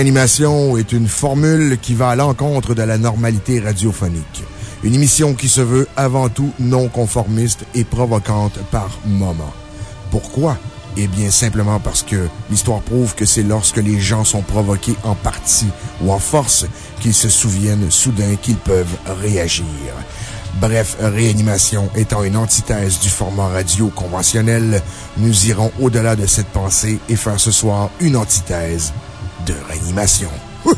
Réanimation est une formule qui va à l'encontre de la normalité radiophonique. Une émission qui se veut avant tout non conformiste et provocante par moments. Pourquoi? Eh bien, simplement parce que l'histoire prouve que c'est lorsque les gens sont provoqués en partie ou en force qu'ils se souviennent soudain qu'ils peuvent réagir. Bref, réanimation étant une antithèse du format radio conventionnel, nous irons au-delà de cette pensée et faire ce soir une antithèse de réanimation.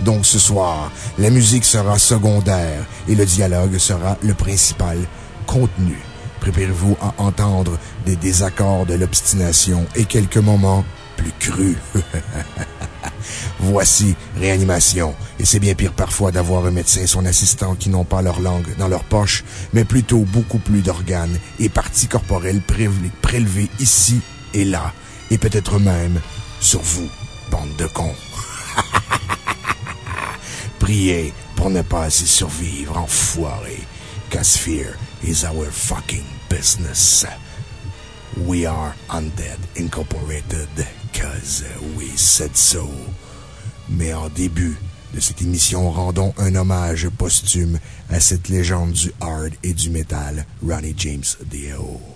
Donc ce soir, la musique sera secondaire et le dialogue sera le principal contenu. Préparez-vous à entendre des désaccords de l'obstination et quelques moments plus crus. Voici Réanimation. Et c'est bien pire parfois d'avoir un médecin et son assistant qui n'ont pas leur langue dans leur poche, mais plutôt beaucoup plus d'organes et parties corporelles prélevées ici et là et peut-être même sur vous, bande de cons. Priez pour ne pas y survivre, enfoiré, cause fear is our fucking business. We are Undead Incorporated, cause we said so. Mais en début de cette émission, rendons un hommage posthume à cette légende du hard et du metal, Ronnie James Dio.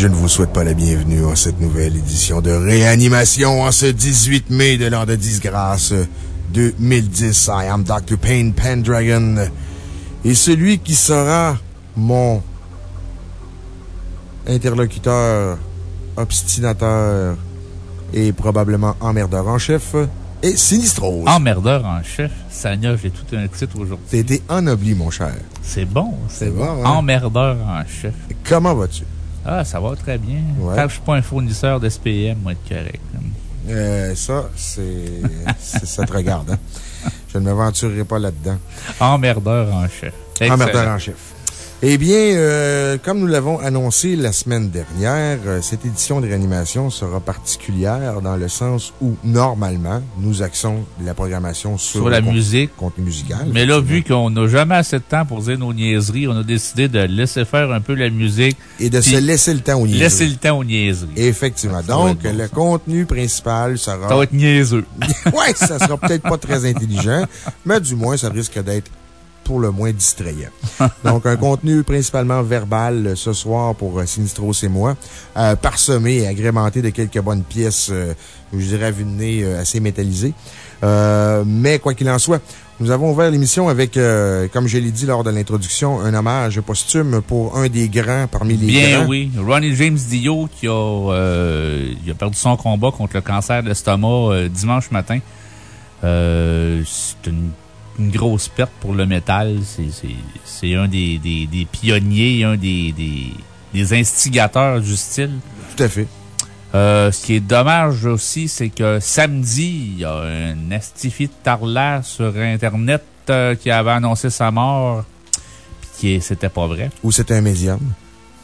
Je ne vous souhaite pas la bienvenue à cette nouvelle édition de réanimation en ce 18 mai de l'an de disgrâce 2010. I am Dr. Payne Pendragon. Et celui qui sera mon interlocuteur, obstinateur et probablement emmerdeur en chef est Sinistros. Emmerdeur en chef? Sanya, j'ai tout un titre aujourd'hui. T'as été ennobli, mon cher. C'est bon, C'est bon, hein? Emmerdeur en chef. Comment vas-tu? Ah, ça va très bien. Ouais. Tant que je suis pas un fournisseur de SPM, moi, être correct. Euh, ça, c'est. c'est- ça te regarde, hein? Je ne m'aventurerai pas là-dedans. Emmerdeur en chef. Emmerdeur en chef. Eh bien, euh, comme nous l'avons annoncé la semaine dernière, euh, cette édition de réanimation sera particulière dans le sens où, normalement, nous axons la programmation sur, Sur la musique. contenu musical. Mais là, vu qu'on n'a jamais assez de temps pour dire nos niaiseries, on a décidé de laisser faire un peu la musique. Et de se laisser le temps aux niaiseries. Laisser le temps aux niaiseries. Effectivement. Ça Donc, bon, le contenu principal sera. Ça va être niaiseux. ouais, ça sera peut-être pas très intelligent, mais du moins, ça risque d'être pour le moins distrayant. Donc, un contenu principalement verbal euh, ce soir pour euh, Sinistros et moi, euh, parsemé et agrémenté de quelques bonnes pièces, euh, je dirais à vue de nez, euh, assez métallisées. Mais quoi qu'il en soit, nous avons ouvert l'émission avec, euh, comme je l'ai dit lors de l'introduction, un hommage posthume pour un des grands parmi les Bien grands. oui. Ronnie James Dio qui a, euh, il a perdu son combat contre le cancer de l'estomac euh, dimanche matin. C'est une, une grosse perte pour le métal. C'est- un des, des, des pionniers, un des, des, des instigateurs du style. Tout à fait. Euh, ce qui est dommage aussi, c'est que samedi, il y a un estifi de tarlaire sur Internet euh, qui avait annoncé sa mort, puis qui c'était pas vrai. Ou c'était un médium.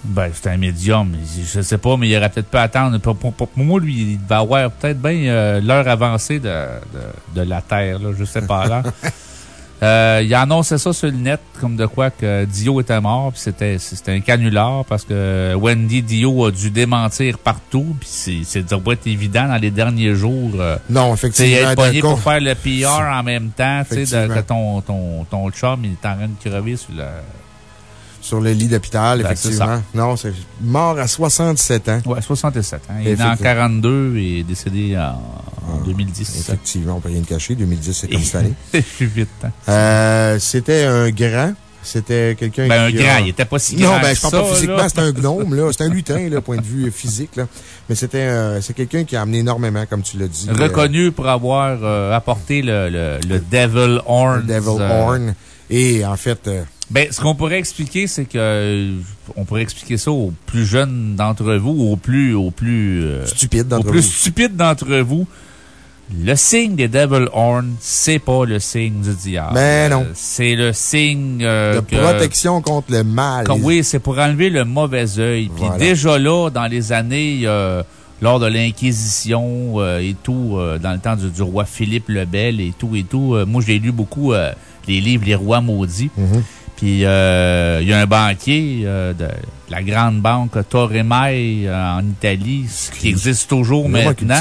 Ben, c'est un médium. Je sais pas, mais il aurait peut-être pu attendre. Pour, pour- pour moi, lui, il va avoir peut-être bien euh, l'heure avancée de, de, de la Terre, là. Je sais pas, là. Euh, il a annoncé ça sur le net, comme de quoi que Dio était mort, puis c'était, c'était un canular parce que Wendy Dio a dû démentir partout, puis c'est, c'est pas être évident dans les derniers jours. Euh, non, effectivement. être pogné pour faire le PR en même temps, tu sais, ton, ton, ton chum, il est en train de crever sur le, sur le lit d'hôpital, ben, effectivement. Non, c'est mort à 67 ans. Oui, 67 ans. Il est en 42 et décédé en, 2010. Ah, effectivement, on peut rien cacher. 2010, c'est comme ça. C'est vite. Hein. Euh, c'était un grand. C'était quelqu'un ben, un grand, il était pas si grand. Non, ben, je parle pas physiquement, c'était un gnome, là. C'était un lutin, là, point de vue physique, là. Mais c'était, euh, c'est quelqu'un qui a amené énormément, comme tu l'as dit. Reconnu pour avoir euh, apporté le, le, le, Devil Horn. Le Devil Horn. Et, en fait, ben, ce qu'on pourrait expliquer, c'est que, on pourrait expliquer ça aux plus jeunes d'entre vous, aux plus, aux plus, euh, stupides d'entre vous. plus stupides d'entre vous. Le signe des Devil Horn, c'est pas le signe du diable. Ben non. c'est le signe euh, de protection contre le mal. oui, c'est pour enlever le mauvais œil. Puis déjà là, dans les années, euh, lors de l'Inquisition et tout, dans le temps du, roi Philippe le Bel et tout et tout, moi j'ai lu beaucoup les livres Les Rois Maudits. Mm-hmm. Puis euh, il y a un banquier euh, de la grande banque Torremai euh, en Italie, qui existe toujours maintenant.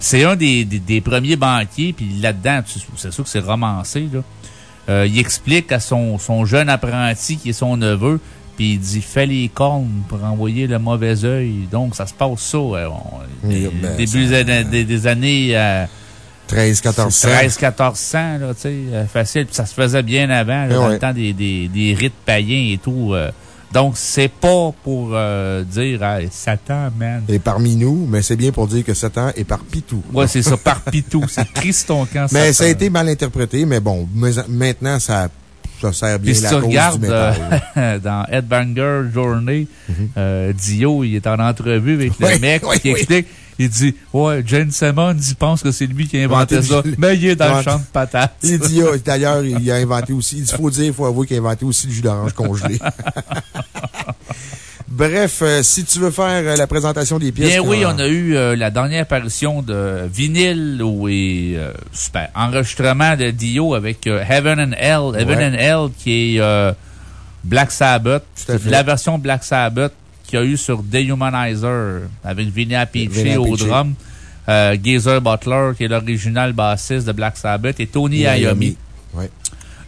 C'est un des, des, premiers banquiers, puis là-dedans, c'est sûr que c'est romancé. Là. il explique à son, son jeune apprenti, qui est son neveu, puis il dit fais les cornes pour envoyer le mauvais œil. Donc, ça se passe ça. début ben, des, des, années 13, 1400. 13, 1400, là, tu sais, euh, facile. Puis ça se faisait bien avant, là, dans le temps des, des, des, rites païens et tout. Euh. donc, c'est pas pour euh, dire Satan, man. Et parmi nous, mais c'est bien pour dire que Satan est par Pitou. Ouais, c'est ça, par Pitou. c'est triste ton camp, Mais ça a été mal interprété, mais bon, maintenant, ça ça sert bien la cause regardes, du métal. dans Headbanger Journey, mm-hmm. Dio, il est en entrevue avec le mec qui explique il dit, ouais, Jane Simmons, il pense que c'est lui qui a inventé ça. Mais il est dans le champ de patates. Il dit, ah, d'ailleurs, il a inventé aussi, il faut dire, il faut avouer qu'il a inventé aussi le jus d'orange congelé. Bref, euh, si tu veux faire euh, la présentation des pièces. Bien oui, on a eu euh, la dernière apparition de vinyle ou super enregistrement de Dio avec Heaven and Hell. Heaven and Hell qui est Black Sabbath. La version Black Sabbath qu'il y a eu sur Dehumanizer. Avec Vinny Appice au drum, euh, Geezer Butler, qui est l'original bassiste de Black Sabbath, et Tony Iommi.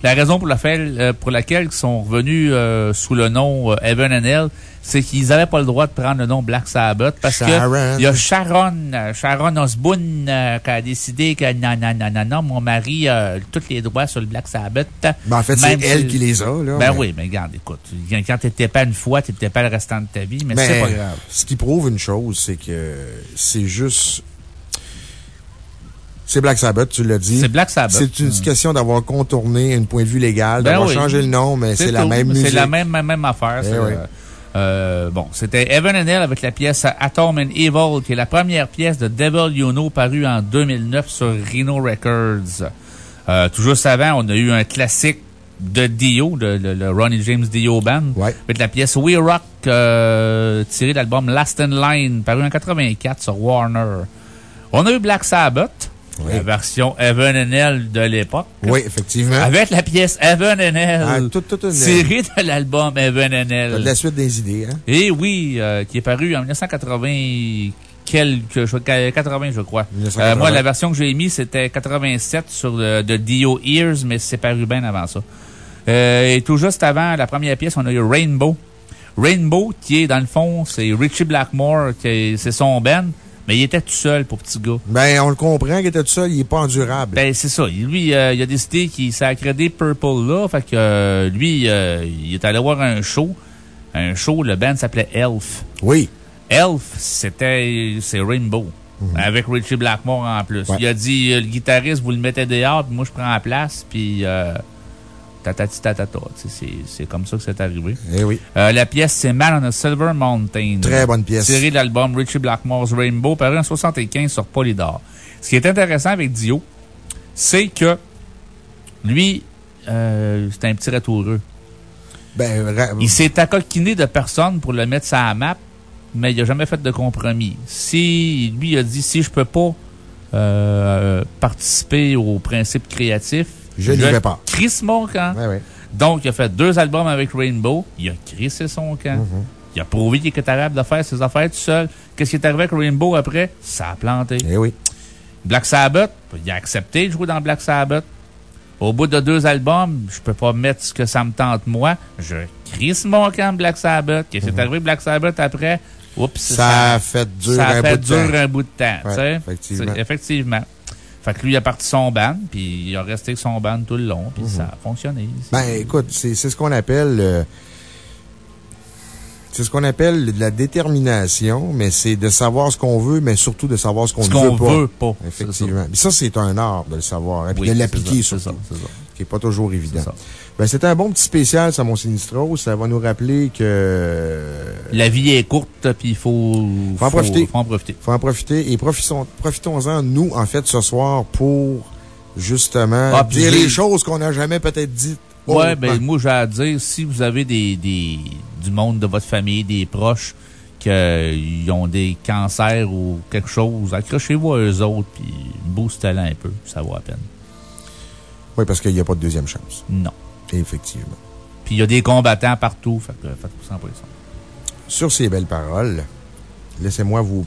La raison pour laquelle, euh, pour laquelle ils sont revenus euh, sous le nom Evan and Hell, c'est qu'ils n'avaient pas le droit de prendre le nom Black Sabbath parce que il y a Sharon, Sharon Osbourne qui a décidé que non, non, non, non, non, mon mari a tous les droits sur le Black Sabbath. Ben, en fait, c'est elle qui les a, là. Ben oui, mais regarde, écoute, quand t'étais pas une fois, t'étais pas le restant de ta vie, mais, c'est pas grave. Ce qui prouve une chose, c'est que c'est juste c'est Black Sabbath, tu l'as dit. C'est Black Sabbath. C'est une hmm. question d'avoir contourné un point de vue légal, ben d'avoir changé le nom, mais c'est la même musique. C'est la même, même affaire. Eh euh, bon, c'était Evan and Hell avec la pièce Atom and Evil, qui est la première pièce de Devil You Know parue en 2009 sur Rhino Records. Euh, tout juste avant, on a eu un classique de Dio, le, Ronnie James Dio Band, avec la pièce We Rock, euh, tirée de l'album Last in Line, paru en 84 sur Warner. On a eu Black Sabbath, la version Evan and Hell de l'époque. Oui, effectivement. Avec la pièce Evan and Hell. Ah, tout, tout, tirée de l'album Evan and Hell. De la suite des idées, hein? Et oui, euh, qui est paru en 1980 quelques, 80, je crois. Euh, moi, la version que j'ai émise, c'était 87 sur le, de Dio Ears, mais c'est paru bien avant ça. Euh, et tout juste avant la première pièce, on a eu Rainbow. Rainbow, qui est, dans le fond, c'est Richie Blackmore, c'est son band. Mais il était tout seul pour petit gars. Ben, on le comprend qu'il était tout seul, il n'est pas endurable. Ben, c'est ça. Lui, euh, il a décidé qu'il s'est accrédité Purple là. Fait que euh, lui, euh, il est allé voir un show. Un show, le band s'appelait Elf. Oui. Elf, c'était, c'est Rainbow. Mhm. Avec Richie Blackmore en plus. Il a dit, le guitariste, vous le mettez dehors, puis moi, je prends la place, puis tatati tatata. C'est comme ça que c'est arrivé. Eh oui. Euh, la pièce, c'est Man on a Silver Mountain. Très bonne pièce. Série de l'album Richie Blackmore's Rainbow, paru en 75 sur Polydor. Ce qui est intéressant avec Dio, c'est que lui, euh, c'est un petit ratoureux. Ben, il s'est accoquiné de personne pour le mettre sur la map, mais il n'a jamais fait de compromis. Si, lui, il a dit, si je peux pas euh, participer au principe créatif, Je n'y vais pas. Chris mon camp. Donc, il a fait deux albums avec Rainbow. Il a crissé son camp. Mhm. Il a prouvé qu'il était capable de faire ses affaires tout seul. Qu'est-ce qui est arrivé avec Rainbow après? Ça a planté. Eh oui. Black Sabbath, il a accepté de jouer dans Black Sabbath. Au bout de deux albums, je peux pas mettre ce que ça me tente moi. Je crisse mon camp Black Sabbath. Qu'est-ce qui est arrivé Black Sabbath après? Oups. Ça a fait dur ça a un fait bout dur un bout de temps. Ouais, effectivement. Effectivement. Fait que lui, il a parti son band, puis il a resté avec son band tout le long, puis ça a fonctionné. Ben, écoute, c'est ce qu'on appelle. euh, c'est ce qu'on appelle de la détermination, mais c'est de savoir ce qu'on veut, mais surtout de savoir ce qu'on ne veut pas. veut pas. Effectivement. Mais ça, c'est un art de le savoir, et puis Oui, de l'appliquer surtout. ça, c'est ça. Qui n'est pas toujours évident. Ben, c'était un bon petit spécial, ça, mon Sinistro. Ça va nous rappeler que. La vie est courte, puis il faut, Faut en profiter. faut en profiter. faut en profiter et profitons- profitons-en, nous, en fait, ce soir, pour justement Ah, dire les choses qu'on n'a jamais peut-être dites. Ouais, ben, moi, j'ai à dire, si vous avez des, des, du monde de votre famille, des proches, qui ont des cancers ou quelque chose, accrochez-vous à eux autres, puis boostez-les un peu. Ça vaut la peine. Oui, parce qu'il n'y a pas de deuxième chance. Non. Effectivement. Puis il y a des combattants partout, fait que faites-vous sans pression. Sur ces belles paroles, laissez-moi vous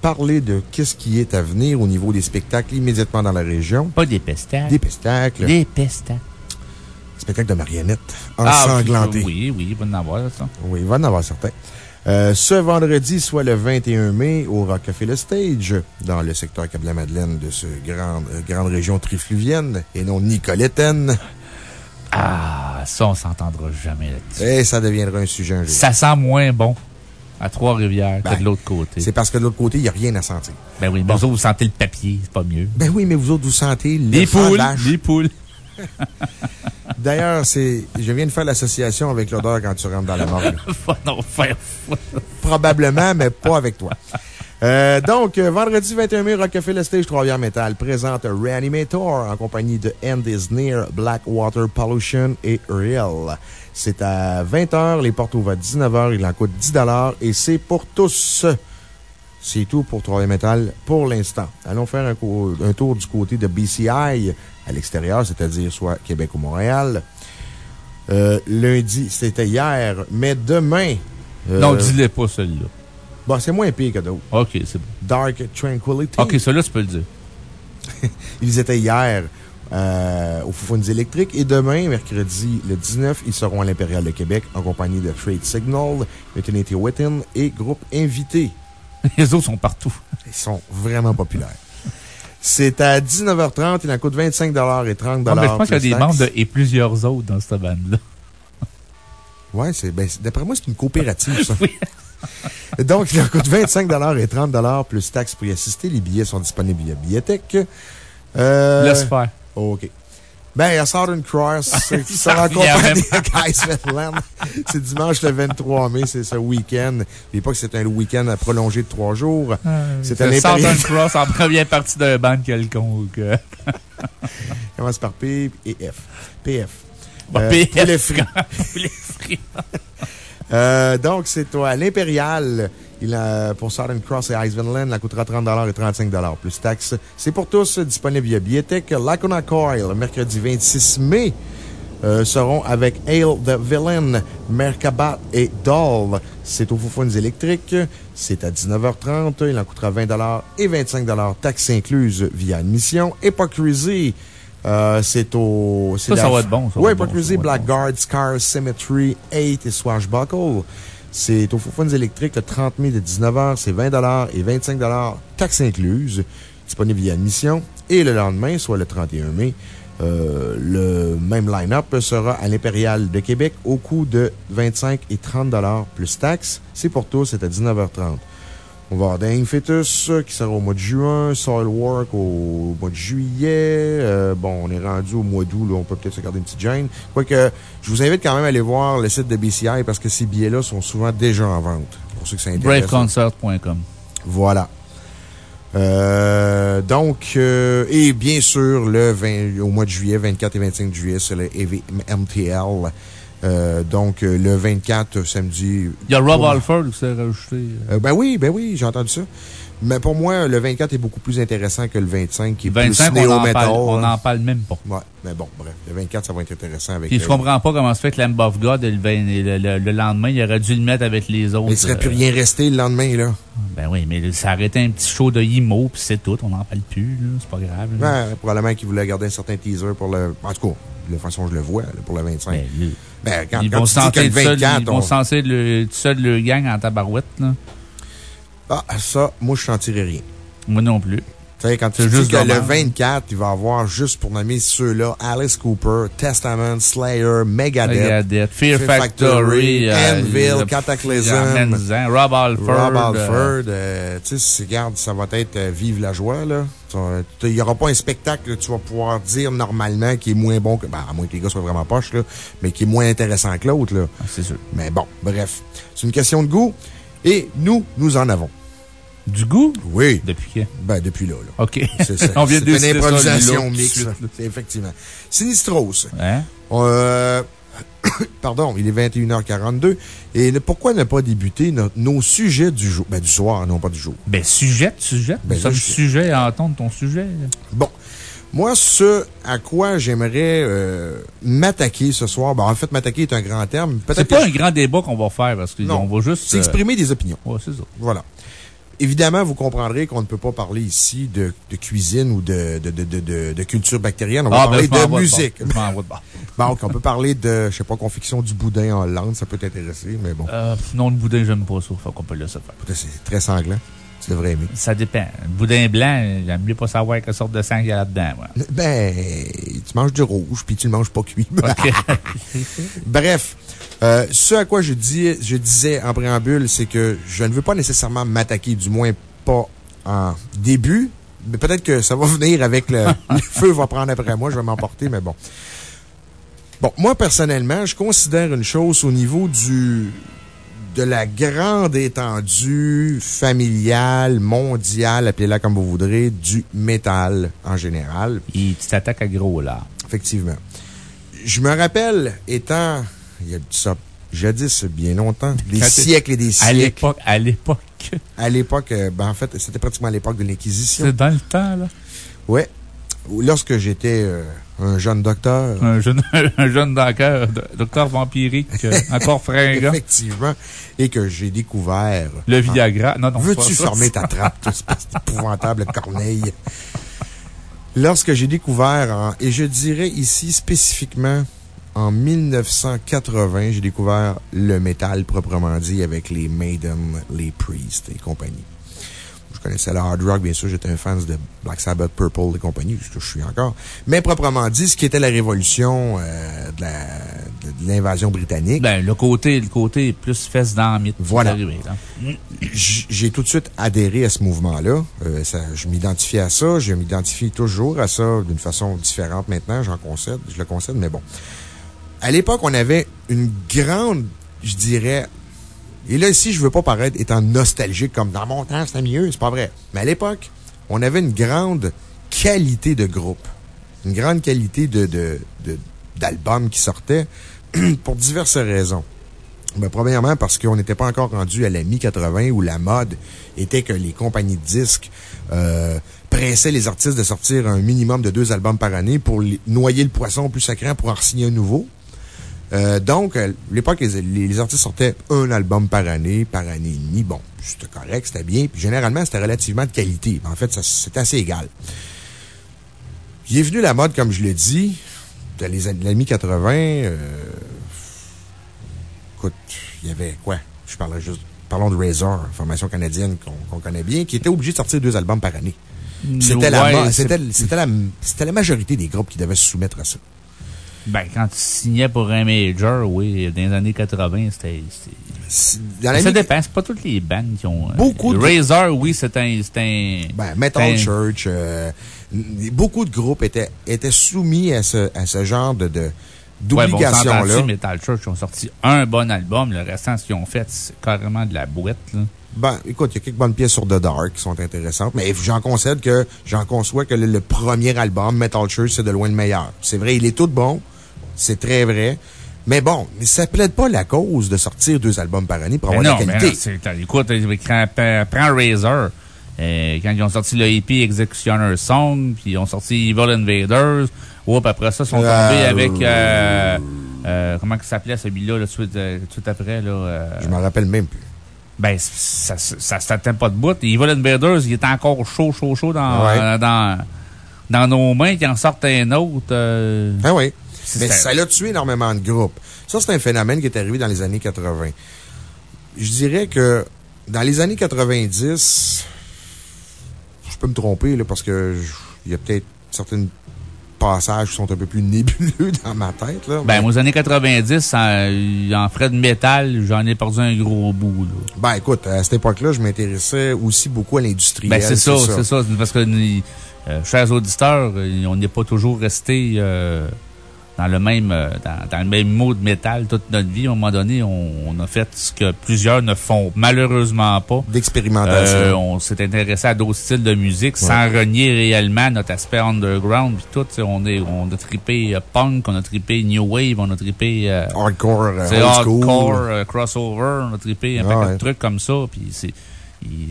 parler de qu'est-ce qui est à venir au niveau des spectacles immédiatement dans la région. Pas des pestacles. Des spectacles. Des pestacles. Spectacles de marionnettes Ah, ensanglantés. oui, oui, il va en avoir, ça. Oui, il va en avoir certains. Euh, ce vendredi, soit le 21 mai, au Rockefeller Stage, dans le secteur Cap-la-Madeleine de ce grand, euh, grande région trifluvienne, et non nicolétaine. Ah, ça, on s'entendra jamais là-dessus. Et ça deviendra un sujet un jour. Ça sent moins bon à Trois-Rivières que Ben, de l'autre côté. C'est parce que de l'autre côté, il n'y a rien à sentir. Ben oui, mais vous autres, vous sentez le papier, c'est pas mieux. Ben oui, mais vous autres, vous sentez le Les poules, les poules. D'ailleurs, c'est, je viens de faire l'association avec l'odeur quand tu rentres dans la morgue. Faut non faire. Probablement, mais pas avec toi. Euh, donc, euh, vendredi 21 mai, Rockefeller Stage Trois-Rivières Metal présente Reanimator en compagnie de End is Near, Blackwater Pollution et Real. C'est à 20h, les portes ouvrent à 19h, il en coûte 10 et c'est pour tous. C'est tout pour Trois-Rivières Metal pour l'instant. Allons faire un, tour du côté de BCI à l'extérieur, c'est-à-dire soit Québec ou Montréal. Euh, lundi, c'était hier, mais demain. euh, Non, dis-le pas, celui-là. Bon, c'est moins pire que d'autres. OK, c'est bon. Dark Tranquility. OK, celui-là, tu peux le dire. Ils étaient hier euh, au Foufounes électriques et demain, mercredi le 19, ils seront à l'Impérial de Québec en compagnie de Trade Signal, Eternity Within et groupe invité. Les autres sont partout. Ils sont vraiment populaires. C'est à 19h30, il en coûte 25 et 30 Ah, mais je pense qu'il y a des taxes. membres de, et plusieurs autres dans cette bande-là. Ouais, c'est, ben, c'est- d'après moi, c'est une coopérative, ça. Oui. Donc, il coûte 25 et 30 plus taxes pour y assister. Les billets sont disponibles via Billetech. Euh, Laisse faire. OK. Ben, à Southern Cross, c'est- Ça va revient à Fetland. C'est dimanche le 23 mai, c'est ce week-end. N'oubliez pas que c'est un week-end à prolonger de trois jours. C'est à Le l'Impérial. Southern Cross en première partie d'un band quelconque. commence par P et F. PF. Bon, Euh, PF. Les fruits. Euh, donc, c'est à l'Impérial. Il a, pour Southern Cross et Iceland, la coûtera 30 et 35 plus taxes. C'est pour tous, disponible via Biotech. Lacuna Coil, mercredi 26 mai, euh, seront avec Ale the Villain, Merkabat et Doll. C'est au Foufounes électriques. C'est à 19h30. Il en coûtera 20 et 25 taxes incluses via admission. Hypocrisy, euh, c'est au. Ça, ça la- va être bon, ça va être bon, ça va être Blackguard, Scar, Symmetry, 8 et Swashbuckle. C'est au Foufounes électriques le 30 mai de 19h. C'est 20 et 25 taxes incluses. Disponible via admission. Et le lendemain, soit le 31 mai, euh, le même line-up sera à l'Impérial de Québec au coût de 25 et 30 plus taxes. C'est pour tous, c'est à 19h30. On va avoir Dying Fetus euh, qui sera au mois de juin, Soilwork au mois de juillet. Euh, bon, on est rendu au mois d'août, on peut peut-être se garder une petite gêne. Quoique, je vous invite quand même à aller voir le site de BCI parce que ces billets-là sont souvent déjà en vente. Pour ceux que ça intéresse. Braveconcert.com. Voilà. Euh, donc, euh, et bien sûr, le 20, au mois de juillet, 24 et 25 juillet, c'est le EV MTL. Euh, donc, euh, le 24, samedi. Il y a Rob pour- Alford qui s'est rajouté. euh, ben oui, ben oui, j'ai entendu ça. Mais pour moi, le 24 est beaucoup plus intéressant que le 25, qui est 25, plus on néo-metal. n'en parle, on en parle même pas. Ouais, mais bon, bref. Le 24, ça va être intéressant avec. Puis je euh, comprends pas comment se fait que Lamb of God, le, le- le- le lendemain, il aurait dû le mettre avec les autres. Mais il serait plus euh, rien resté le lendemain, là. Ben oui, mais ça aurait été un petit show de Imo, puis c'est tout. On n'en parle plus, là. C'est pas grave. là. Ouais, probablement qu'il voulait garder un certain teaser pour le. En tout cas, de la façon je le vois, là, pour le 25. Ben, Ben, quand, ils quand vont que sentir le tout seul, 24, ils vont on- sentir le, gang en tabarouette, là. Ah, ça, moi, je sentirais rien. Moi non plus. Tu sais, quand tu dis juste que le dommage. 24, il va avoir juste pour nommer ceux-là Alice Cooper, Testament, Slayer, Megadeth, Megadeth, Fear Fear Factory, euh, Anvil, Cataclysm, Rob Alford. Rob euh, Alford. euh, tu sais, regarde, ça va être euh, Vive la joie, là. Il n'y aura pas un spectacle que tu vas pouvoir dire normalement qui est moins bon que. Ben, à moins que les gars soient vraiment poches, là, mais qui est moins intéressant que l'autre, là. ah, C'est sûr. Mais bon, bref. C'est une question de goût. Et nous, nous en avons. Du goût? Oui. Depuis quand? Ben, depuis là, là. OK. C'est ça. On vient de une improvisation mixte. effectivement. Sinistros. Hein? Euh, pardon, il est 21h42. Et pourquoi ne pas débuter no- nos sujets du jour? Ben, du soir, non pas du jour. Ben, sujet, sujet. Ben, Nous sommes sujet à entendre ton sujet. là. Bon. Moi, ce à quoi j'aimerais euh, m'attaquer ce soir, ben, en fait, m'attaquer est un grand terme. C'est pas un grand débat qu'on va faire parce qu'on va juste. c'est euh, exprimer des opinions. Ouais, c'est ça. Voilà. Évidemment, vous comprendrez qu'on ne peut pas parler ici de, de cuisine ou de, culture bactérienne. On va Ah, ben, parler de musique. Donc, on peut parler de, je sais pas, confection du boudin en Hollande. Ça peut t'intéresser, mais bon. Euh, non, le boudin, j'aime pas ça. Faut qu'on peut laisser faire. C'est très sanglant. Tu devrais aimer. Ça dépend. Le boudin blanc, j'aime mieux pas savoir quelle sorte de sang il y a là-dedans. Ben, tu manges du rouge, puis tu le manges pas cuit. Bref, euh, ce à quoi je, dis, je disais en préambule, c'est que je ne veux pas nécessairement m'attaquer, du moins pas en début, mais peut-être que ça va venir avec le, le feu va prendre après moi, je vais m'emporter, mais bon. Bon, moi, personnellement, je considère une chose au niveau du, de la grande étendue familiale, mondiale, appelez-la comme vous voudrez, du métal en général. Et tu t'attaques à gros, là. Effectivement. Je me rappelle, étant, il y a ça, jadis, bien longtemps, des Quand siècles et des À siècles. l'époque, à l'époque. À l'époque, euh, ben, en fait, c'était pratiquement à l'époque de l'Inquisition. C'est dans le temps, là. Ouais. Lorsque j'étais euh, un jeune docteur. Un jeune, un jeune docteur, docteur vampirique, euh, encore fringant. Effectivement. Et que j'ai découvert. Le Viagra. Non, Veux-tu fermer ta trappe, espèce d'épouvantable corneille? Lorsque j'ai découvert, et je dirais ici spécifiquement en 1980, j'ai découvert le métal proprement dit avec les Maiden, les Priest et compagnie. Je connaissais le hard rock, bien sûr, j'étais un fan de Black Sabbath, Purple et compagnie, je, je suis encore. Mais proprement dit, ce qui était la révolution euh, de l'invasion britannique, Ben, le côté, le côté plus fesse dans mythe. Voilà. j- j'ai tout de suite adhéré à ce mouvement-là. Euh, je m'identifiais à ça. Je m'identifie toujours à ça d'une façon différente maintenant. J'en concède. Je le concède, mais bon. À l'époque, on avait une grande, je dirais, et là, ici, je veux pas paraître étant nostalgique comme dans mon temps, c'était mieux. C'est pas vrai. Mais à l'époque, on avait une grande qualité de groupe. Une grande qualité de, de, d'albums qui sortaient pour diverses raisons. Ben, premièrement, parce qu'on n'était pas encore rendu à la mi-80 où la mode était que les compagnies de disques euh, pressaient les artistes de sortir un minimum de deux albums par année pour noyer le poisson plus sacré pour en signer un nouveau. Euh, donc, à l'époque, les, les- les artistes sortaient un album par année, par année et demie. Bon, c'était correct, c'était bien. Puis généralement, c'était relativement de qualité. En fait, c'était assez égal. Il est venu la mode, comme je l'ai dit, de les années de la mi-80. euh, écoute, il y avait quoi? Je parlerai juste. Parlons de Razor, formation canadienne qu'on connaît bien, qui était obligé de sortir deux albums par année. C'était la, Ouais, la, c'était la majorité des groupes qui devaient se soumettre à ça. Ben, quand tu signais pour un major, oui, dans les années 80, c'était. Ça dépend, c'est pas toutes les bandes qui ont. euh, Beaucoup de- Razor, oui, c'est un. Ben, Metal un- Church, euh, beaucoup de groupes étaient, étaient soumis à ce, à ce genre de, de, Ouais, bon, on d'obligation-là. Metal Church ont sorti un bon album. Le restant, ce qu'ils ont fait, c'est carrément de la boîte, là. Ben, écoute, il y a quelques bonnes pièces sur The Dark qui sont intéressantes, mais j'en concède que, j'en conçois que le, le premier album, Metal Church, c'est de loin le meilleur. C'est vrai, il est tout bon. C'est très vrai. Mais bon, mais ça plaide pas la cause de sortir deux albums par année pour Mais avoir non, la mais qualité. non, c'est- écoute, prends, Razor. Euh, quand ils ont sorti le EP Executioner Song, puis ils ont sorti Evil Invaders, oups, après ça, ils sont Ah, tombés avec... euh, euh, euh, comment il s'appelait celui-là, là, tout, euh, tout après? Là, euh, Je m'en rappelle même plus. ben, ça, ça, ça pas de bout. Evil Invaders, il est encore chaud, chaud, chaud dans, Ouais. euh, dans, dans nos mains, qui en sortent un autre. euh, Ah oui. Mais ça l'a tué énormément de groupes. Ça, c'est un phénomène qui est arrivé dans les années 80. Je dirais que dans les années 90, je peux me tromper, là, parce que je- il y a peut-être certains passages qui sont un peu plus nébuleux dans ma tête, là. Ben, mais- aux années 90, ça, euh, en frais de métal, j'en ai perdu un gros bout, là. Ben, écoute, à cette époque-là, je m'intéressais aussi beaucoup à l'industriel. Ben, c'est ça, c'est ça. Parce que, euh, chers auditeurs, on n'est pas toujours resté euh, dans le même euh, dans, dans le même mot de métal toute notre vie. À un moment donné, on, on a fait ce que plusieurs ne font malheureusement pas. D'expérimentation. Euh, on s'est intéressé à d'autres styles de musique sans renier réellement notre aspect underground puis tout. On, est, on a trippé euh, punk, on a trippé new wave, on a trippé euh, hardcore, hardcore, euh, crossover, on a trippé un Ah paquet ouais. de trucs comme ça. Puis c'est,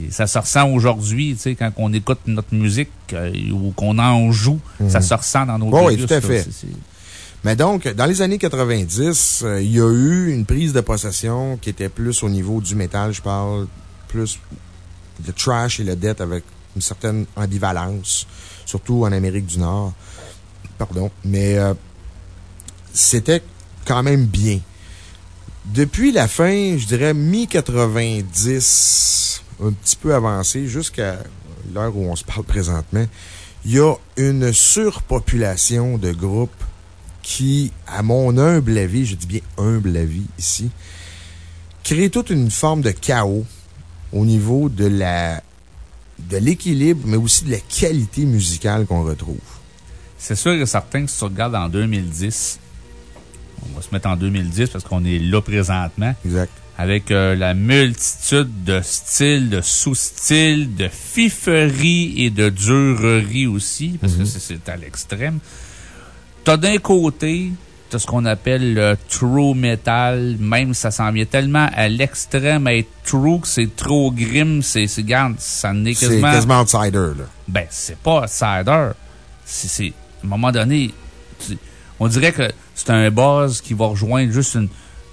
ça se ressent aujourd'hui, tu sais, quand on écoute notre musique euh, ou qu'on en joue, ça se ressent dans nos Mhm. Ouais, oui, tout à fait. Mais donc, dans les années 90, euh, il y a eu une prise de possession qui était plus au niveau du métal, je parle, plus le trash et le death avec une certaine ambivalence, surtout en Amérique du Nord. Pardon. Mais euh, c'était quand même bien. Depuis la fin, je dirais mi-90, un petit peu avancé, jusqu'à l'heure où on se parle présentement, il y a une surpopulation de groupes qui, à mon humble avis, je dis bien humble avis ici, crée toute une forme de chaos au niveau de la de l'équilibre, mais aussi de la qualité musicale qu'on retrouve. C'est sûr et certain que si tu regardes en 2010, on va se mettre en 2010 parce qu'on est là présentement, Exact. avec euh, la multitude de styles, de sous-styles, de fiferie et de durerie aussi, parce que c'est- c'est à l'extrême. T'as d'un côté, t'as ce qu'on appelle le true metal, même ça s'en vient tellement à l'extrême à être true que c'est trop grim, c'est, c'est, garde, ça n'est C'est quasiment... quasiment outsider, là. Ben, c'est pas outsider. C'est, c'est, à un moment donné, tu- on dirait que c'est un buzz qui va rejoindre juste une,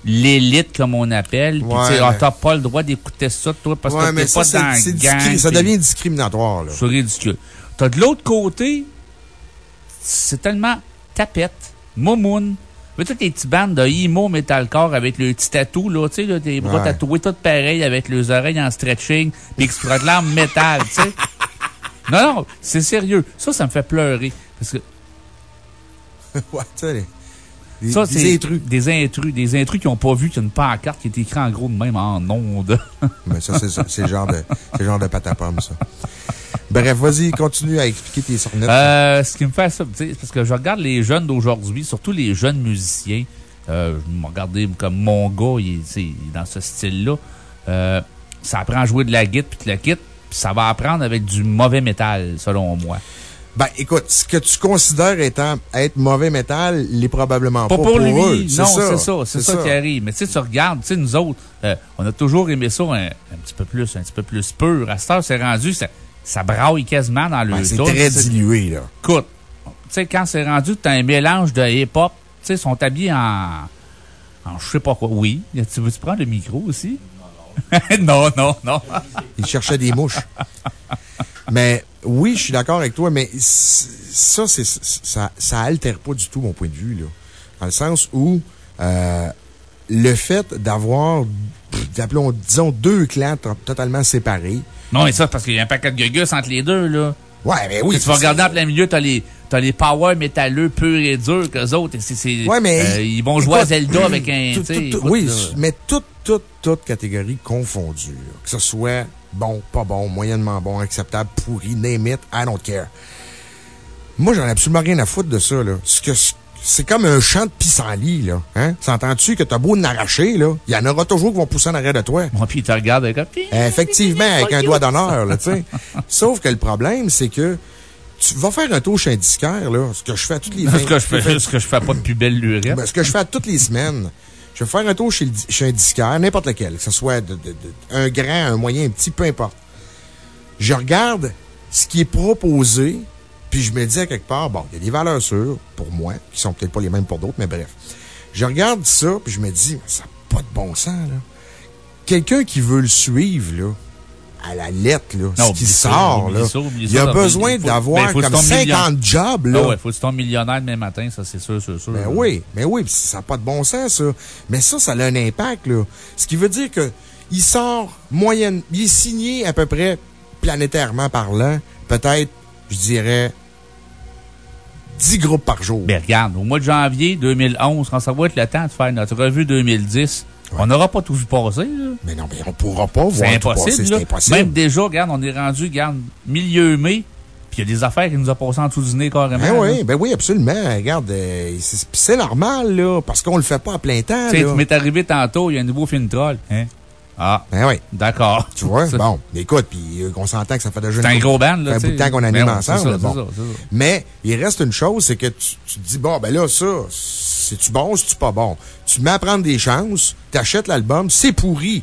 l'élite, comme on appelle. Puis, Ouais, tu sais, ah, t'as pas le droit d'écouter ça, toi, parce Ouais, que t'es pas dans le gang. ça devient discriminatoire, là. C'est ridicule. T'as de l'autre côté, c'est tellement tapette, momoun. Toutes les petites bandes de emo metalcore avec le petit tatou, là, tu sais, là, des bras Ouais. tatoués, tout pareil, avec les oreilles en stretching, pis qui se proclament métal, tu sais? Non, non, c'est sérieux. Ça, ça me fait pleurer. Parce que ouais, tu sais, des, ça, des c'est intrus. des intrus. Des intrus qui n'ont pas vu qu'il y a une pancarte qui est écrite en gros de même en ondes. Mais ça, c'est le genre de, genre de pâte à pomme, ça. Bref, vas-y, continue à expliquer tes sornettes. Euh, ce qui me fait ça, parce que je regarde les jeunes d'aujourd'hui, surtout les jeunes musiciens. Euh, je me regardais comme mon gars, il, est- il dans ce style-là. Euh, ça apprend à jouer de la guitare puis de la kit, puis ça va apprendre avec du mauvais métal, selon moi. Ben, écoute, ce que tu considères étant être mauvais métal, l'est probablement pas, Pas pour, lui, eux. non, c'est ça, c'est ça, qui arrive. Mais tu sais, tu regardes, tu sais, nous autres, euh, on a toujours aimé ça un, un petit peu plus, un petit peu plus pur. À cette heure, c'est rendu, ça, ça braille quasiment dans le Ben, c'est très dilué, là. Écoute, tu sais, quand c'est rendu, t'as un mélange de hip-hop, tu sais, ils sont habillés en, en je sais pas quoi. Oui. Tu veux-tu prendre le micro aussi? non, non, non. Il cherchait des mouches. Mais oui, je suis d'accord avec toi, mais ça, c'est, ça, ça altère pas du tout mon point de vue, là. Dans le sens où, euh, le fait d'avoir, disons, deux clans to- totalement séparés. Non, et ça, parce qu'il y a un paquet de gugus entre les deux, là. Ouais, mais oui. Tu sais, tu vas regarder en plein milieu, t'as les, t'as les power métalleux purs et durs qu'eux autres. et c'est- Ouais, mais. euh, ils vont jouer à Zelda avec un, tout- tu sais, tout- écoute, Oui, là. mais toute, toute, toute catégorie confondue. là. Que ce soit bon, pas bon, moyennement bon, acceptable, pourri, name it, I don't care. Moi, j'en ai absolument rien à foutre de ça, là. Ce que, c'est comme un champ de pissenlit, là. Hein? S'entends-tu que t'as beau l'arracher, là? Il y en aura toujours qui vont pousser en arrière de toi. Moi, puis ils te regardent avec un... Effectivement, avec un doigt d'honneur, là, tu sais. Sauf que le problème, c'est que tu vas faire un tour chez un disquaire, là, ce que je fais à toutes les Ce que je fais, ce que je fais pas de plus belle lurette. ben, ce que je fais à toutes les semaines, je vais faire un tour chez, le chez un disquaire, n'importe lequel, que ce soit de, de- de- un grand, un moyen, un petit, peu importe. je regarde ce qui est proposé, puis je me dis à quelque part, bon, il y a des valeurs sûres pour moi, qui sont peut-être pas les mêmes pour d'autres, mais bref. Je regarde ça, puis je me dis, ça n'a pas de bon sens, là. Quelqu'un qui veut le suivre, là, à la lettre, là, ce qui sort, là. il a besoin d'avoir ben, comme 50 jobs, là. Ah ouais, faut que tu tombes millionnaire demain matin, ça, c'est sûr, c'est sûr. Ben oui, mais oui, ça n'a pas de bon sens, ça. Mais ça, ça a un impact, là. Ce qui veut dire que, il sort moyenne, il est signé à peu près planétairement parlant, peut-être, je dirais, 10 groupes par jour. Mais regarde, au mois de janvier 2011, quand ça va être le temps de faire notre revue 2010, on n'aura pas tout vu passer, là. Mais non, mais on pourra pas voir C'est impossible, C'est impossible. Même déjà, regarde, on est rendu, regarde, milieu mai, puis il y a des affaires qui nous ont passé en tout du nez carrément. Ben oui, ben oui, absolument. Regarde, euh, c'est normal, là, parce qu'on le fait pas à plein temps, Tu sais, tu m'es arrivé tantôt, il y a un nouveau film troll, hein? Ah. Ben oui. D'accord. Tu vois? bon. Écoute, puis euh, on s'entend que ça fait déjà C'est un gros band, là. un bout de temps qu'on anime ben ensemble. Ça, bon. ça, Mais il reste une chose, c'est que tu, tu, te dis, bon, ben là, ça, c'est-tu bon, c'est-tu pas bon? Tu mets à prendre des chances, t'achètes l'album, c'est pourri.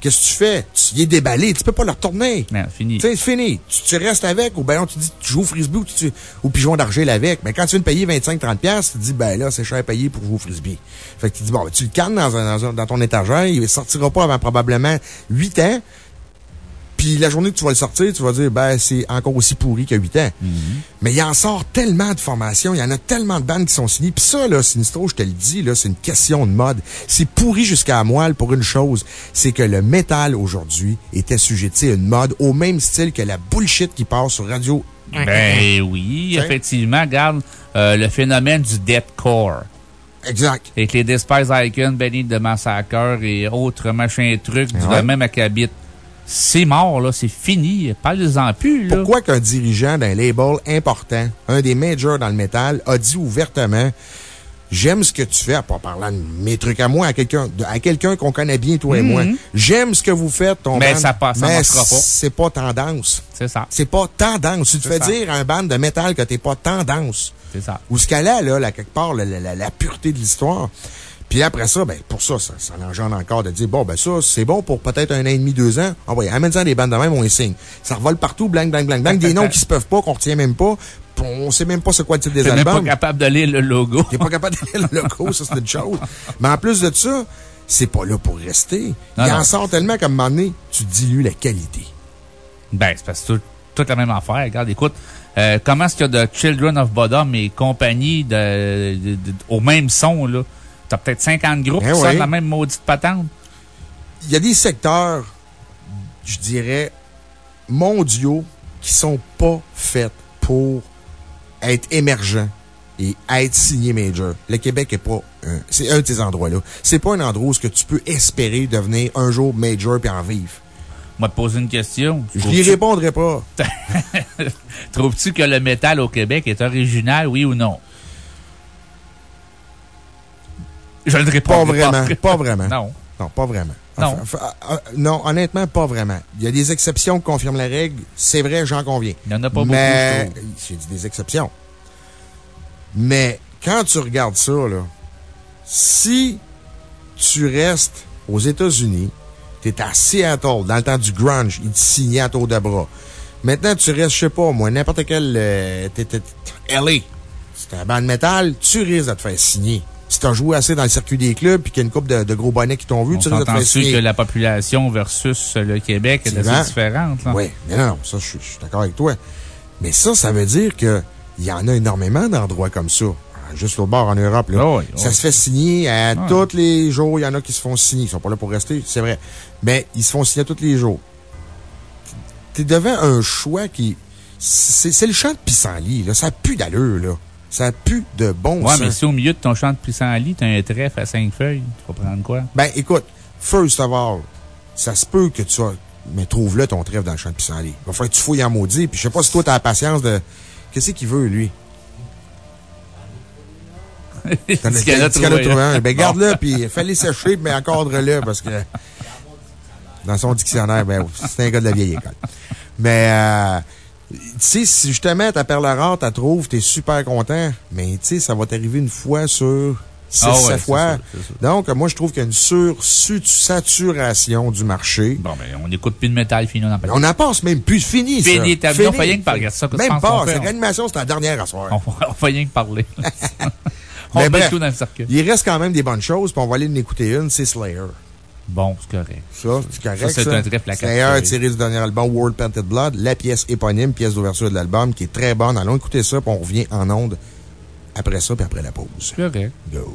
Qu'est-ce que tu fais? Tu y es déballé, tu peux pas le retourner. Non, fini. Tu sais, fini. Tu, restes avec, ou ben tu dis, tu joues au frisbee ou, tu, ou pigeon d'argile avec. Mais quand tu viens de payer 25-30$, tu te dis, ben là, c'est cher à payer pour jouer au frisbee. Fait que tu dis, bon, ben, tu le cannes dans, dans, dans ton étagère, il sortira pas avant probablement 8 ans. Puis la journée que tu vas le sortir, tu vas dire, ben, c'est encore aussi pourri qu'il y a 8 ans. Mm-hmm. Mais il en sort tellement de formations, il y en a tellement de bandes qui sont signées. Puis ça, là, Sinistro, je te le dis, là, c'est une question de mode. C'est pourri jusqu'à moelle pour une chose. C'est que le métal aujourd'hui était sujet à une mode au même style que la bullshit qui passe sur radio. Ben oui, effectivement, regarde euh, le phénomène du deathcore. Exact. Avec les Despise Icons, Benny de Massacre et autres machins trucs du même acabit c'est mort, là, c'est fini. Parlez-en plus, là. Pourquoi qu'un dirigeant d'un label important, un des majors dans le métal, a dit ouvertement, J'aime ce que tu fais, pas parlant de mes trucs à moi, à quelqu'un, à quelqu'un qu'on connaît bien, toi et moi. Mhm. J'aime ce que vous faites, ton mais ça passe, ça mais pas. c'est pas tendance. C'est ça. C'est pas tendance. Tu te fais dire à un band de métal que t'es pas tendance. C'est ça. Ou ce qu'elle a, là, là, quelque part, la, la, la pureté de l'histoire. Puis après ça, ben, pour ça, ça, ça engendre encore de dire, bon, ben, ça, c'est bon pour peut-être un an et demi, deux ans. Ah ouais, amène-en des bandes de même, on les signe. Ça revole partout, blanc, blanc, blanc, blanc. Des noms qui se peuvent pas, qu'on retient même pas. On sait même pas ce quoi le titre des albums. T'es pas capable de lire le logo. T'es pas capable de lire le logo, ça, c'est une chose. Mais en plus de ça, c'est pas là pour rester. Il en sort tellement qu'à un moment donné, tu dilues la qualité. Ben, c'est parce que c'est toute la même affaire. Regarde, écoute, euh, comment est-ce qu'il y a de Children of Bodom et compagnie de, au même son, là? T'as peut-être 50 groupes ben qui sont la même maudite patente. Il y a des secteurs, je dirais, mondiaux qui sont pas faits pour être émergents et être signé major. Le Québec est pas un, c'est un de ces endroits-là. C'est pas un endroit où ce que tu peux espérer devenir un jour major puis en vivre. Moi, te poser une question. Je n'y répondrai pas. Trouves-tu que le métal au Québec est original, oui ou non? Je ne réponds pas. Vraiment, pas vraiment. Non. Non, pas vraiment. Non. Euh, non, honnêtement, pas vraiment. Il y a des exceptions qui confirment la règle. C'est vrai, j'en conviens. Il n'y en a pas mais, beaucoup. J'ai dit des exceptions. Mais quand tu regardes ça, là, si tu restes aux États-Unis, tu es à Seattle, dans le temps du grunge, il te signait à tour de bras. Maintenant, tu restes, je sais pas, moi, n'importe quel. Euh, LA. C'est un band de métal, tu risques de te faire signer si t'as joué assez dans le circuit des clubs puis qu'il y a une couple de, gros bonnets qui t'ont vu, tu risques de que la population versus le Québec est assez différente. Oui, mais non, ça, je suis d'accord avec toi. Mais ça, ça veut dire qu'il y en a énormément d'endroits comme ça. Juste au bord en Europe, là. Oh ça se fait signer à tous les jours. Il y en a qui se font signer. Ils sont pas là pour rester, c'est vrai. Mais ils se font signer tous les jours. T'es devant un choix qui. C'est le champ de pissenlit, là. Ça pue d'allure, là. Ça pue de bon Ouais, mais si au milieu de ton champ de pissenlit, t'as un trèfle à cinq feuilles, tu vas prendre quoi? Ben, écoute, first of all, ça se peut que tu sois. Mais trouve-le ton trèfle dans le champ de pissenlit. Il va falloir que tu fouilles en maudit. Puis je sais pas si toi, t'as la patience de. Qu'est-ce qu'il veut, lui? T'en as trouvé un? Ben, garde-le, puis fais-le sécher, mais encadre-le, parce que. Dans son dictionnaire, ben, c'est un gars de la vieille école. Mais, euh, tu sais, si justement ta perle rare, tu trouves, t'es super content, mais tu sais, ça va t'arriver une fois sur 6 Ah ouais, fois. sûr. Donc, moi, je trouve qu'il y a une sur-saturation du marché. Bon, mais on n'écoute plus de métal fini dans On n'en passe même plus. Fini, ça. Fini, terminé. On fait rien que parler. C'est ça que Même pas. C'est on- réanimation, c'est la dernière à soir. On, on fait rien que parler. on met tout dans le cercueil. Il reste quand même des bonnes choses, puis on va aller en écouter une, c'est Slayer. Bon, c'est correct. Ça, c'est correct. Ça, c'est un très plaquage. Slayer, tiré du dernier album World Painted Blood, la pièce éponyme, pièce d'ouverture de l'album, qui est très bonne. Allons écouter ça, puis on revient en onde après ça, puis après la pause. C'est correct. Go.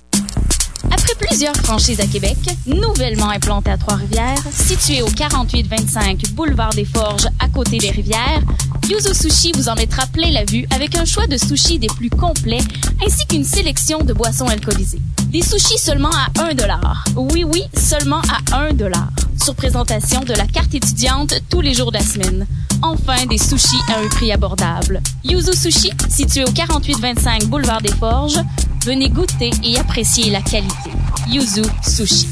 Après plusieurs franchises à Québec, nouvellement implantées à Trois-Rivières, situées au 4825 Boulevard des Forges à côté des rivières, Yuzu Sushi vous en mettra plein la vue avec un choix de sushis des plus complets ainsi qu'une sélection de boissons alcoolisées. Des sushis seulement à 1 dollar. Oui, oui, seulement à 1 dollar. Sur présentation de la carte étudiante tous les jours de la semaine. Enfin, des sushis à un prix abordable. Yuzu Sushi, situé au 4825 Boulevard des Forges, venez goûter et apprécier la qualité. Yuzu Sushi.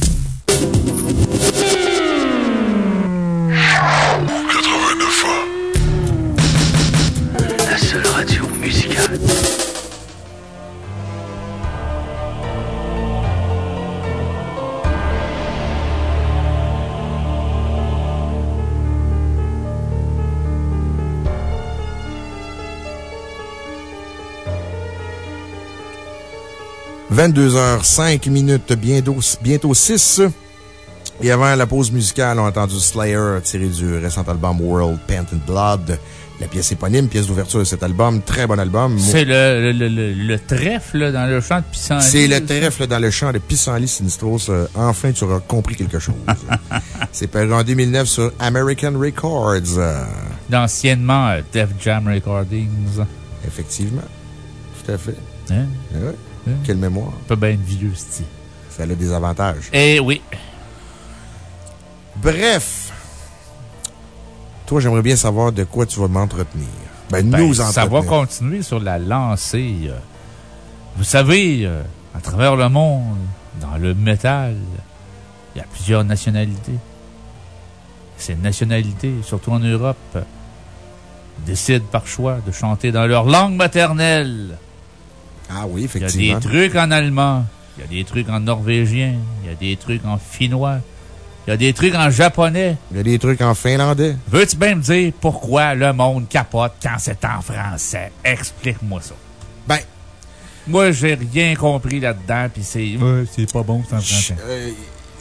89 La seule radio musicale. – 22h05 minutes, bientôt, bientôt 6. Et avant la pause musicale, on a entendu Slayer tiré du récent album World Pant and Blood. La pièce éponyme, pièce d'ouverture de cet album. Très bon album. C'est le, le, le, le, trèfle dans le chant de Pissenlit. C'est le trèfle dans le chant de Pissenlit Sinistros. Euh, enfin, tu auras compris quelque chose. C'est paru en 2009 sur American Records. D'anciennement euh, Def Jam Recordings. Effectivement. Tout à fait. Hein? Ouais. Hein? Quelle mémoire. Pas bien vieux, style. Ça a des avantages. Eh oui. Bref. Toi, j'aimerais bien savoir de quoi tu vas m'entretenir. Ben, ben, nous entretenir. Ça va continuer sur la lancée. Euh, vous savez, euh, à travers le monde, dans le métal, il y a plusieurs nationalités. Ces nationalités, surtout en Europe, décident par choix de chanter dans leur langue maternelle. Ah oui, effectivement. Il y a des trucs en allemand, il y a des trucs en norvégien, il y a des trucs en finnois, il y a des trucs en japonais. Il y a des trucs en finlandais. Veux-tu bien me dire pourquoi le monde capote quand c'est en français? Explique-moi ça. Ben. Moi, j'ai rien compris là-dedans, puis c'est. Ouais, c'est pas bon, c'est en français. Euh,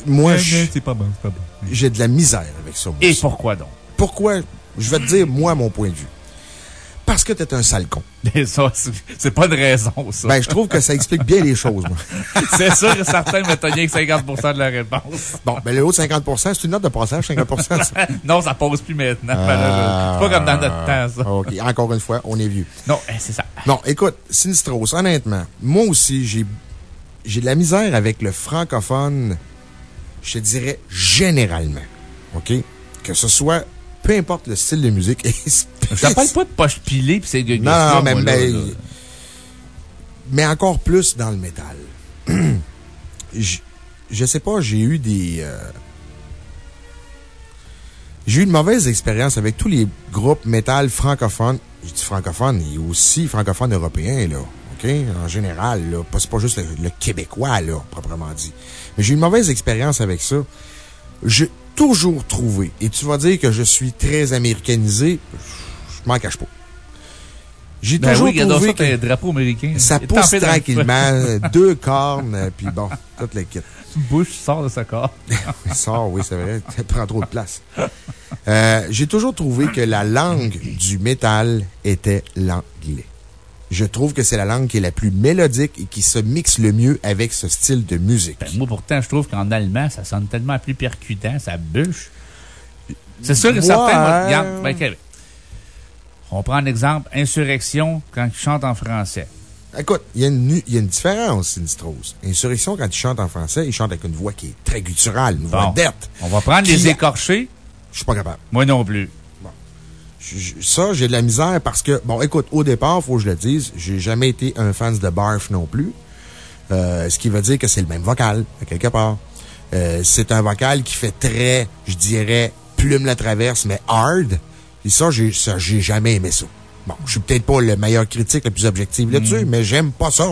moi, je. C'est pas bon, c'est pas bon. J'ai de la misère avec ça. Moi Et aussi. pourquoi donc? Pourquoi? Je vais te dire, moi, mon point de vue. Parce que t'es un sale con. c'est pas une raison, ça. Ben, je trouve que ça explique bien les choses, moi. c'est sûr que certains mettent rien que 50% de la réponse. Bon, ben, le haut de 50% c'est une note de passage, 50% Non, ça pose plus maintenant. Ah, c'est pas comme dans notre temps, ça. OK. Encore une fois, on est vieux. Non, c'est ça. Non, écoute, Sinistros, honnêtement, moi aussi, j'ai, j'ai de la misère avec le francophone, je te dirais, généralement. OK? Que ce soit peu importe le style de musique. Je parle pas de poche pilée pis c'est gueules. Non, non, mais, mais, mais encore plus dans le métal. je sais pas, j'ai eu des... Euh, j'ai eu une mauvaise expérience avec tous les groupes métal francophones. Je dis francophones et aussi francophones européens, là. OK? En général, là. C'est pas juste le, québécois, là, proprement dit. Mais j'ai eu une mauvaise expérience avec ça. J'ai toujours trouvé, et tu vas dire que je suis très américanisé, je m'en cache pas. J'ai ben toujours trouvé que drapeau américain. Ça pousse tranquillement, deux cornes, puis bon, toute les kit. Bush sort de sa corps. Il sort, oui, c'est vrai. Il prend trop de place. Euh, j'ai toujours trouvé que la langue du métal était l'anglais. Je trouve que c'est la langue qui est la plus mélodique et qui se mixe le mieux avec ce style de musique. Ben, moi, pourtant, je trouve qu'en allemand, ça sonne tellement plus percutant, ça bûche. C'est sûr que certains. Regarde, ben, on prend un exemple, Insurrection, quand ils chantent en français. Écoute, il y, a une, y a une différence, Sinistrose. Insurrection, quand ils chantent en français, ils chantent avec une voix qui est très gutturale, une voix d'être. On va prendre les écorchés. Je suis pas capable. Moi non plus. Bon. ça, j'ai de la misère parce que, bon, écoute, au départ, faut que je le dise, j'ai jamais été un fan de Barf non plus. Euh, ce qui veut dire que c'est le même vocal, à quelque part. Euh, c'est un vocal qui fait très, je dirais, plume la traverse, mais hard. Et ça, j'ai jamais aimé ça. Bon, je suis peut-être pas le meilleur critique, le plus objectif là-dessus, mm. mais j'aime pas ça.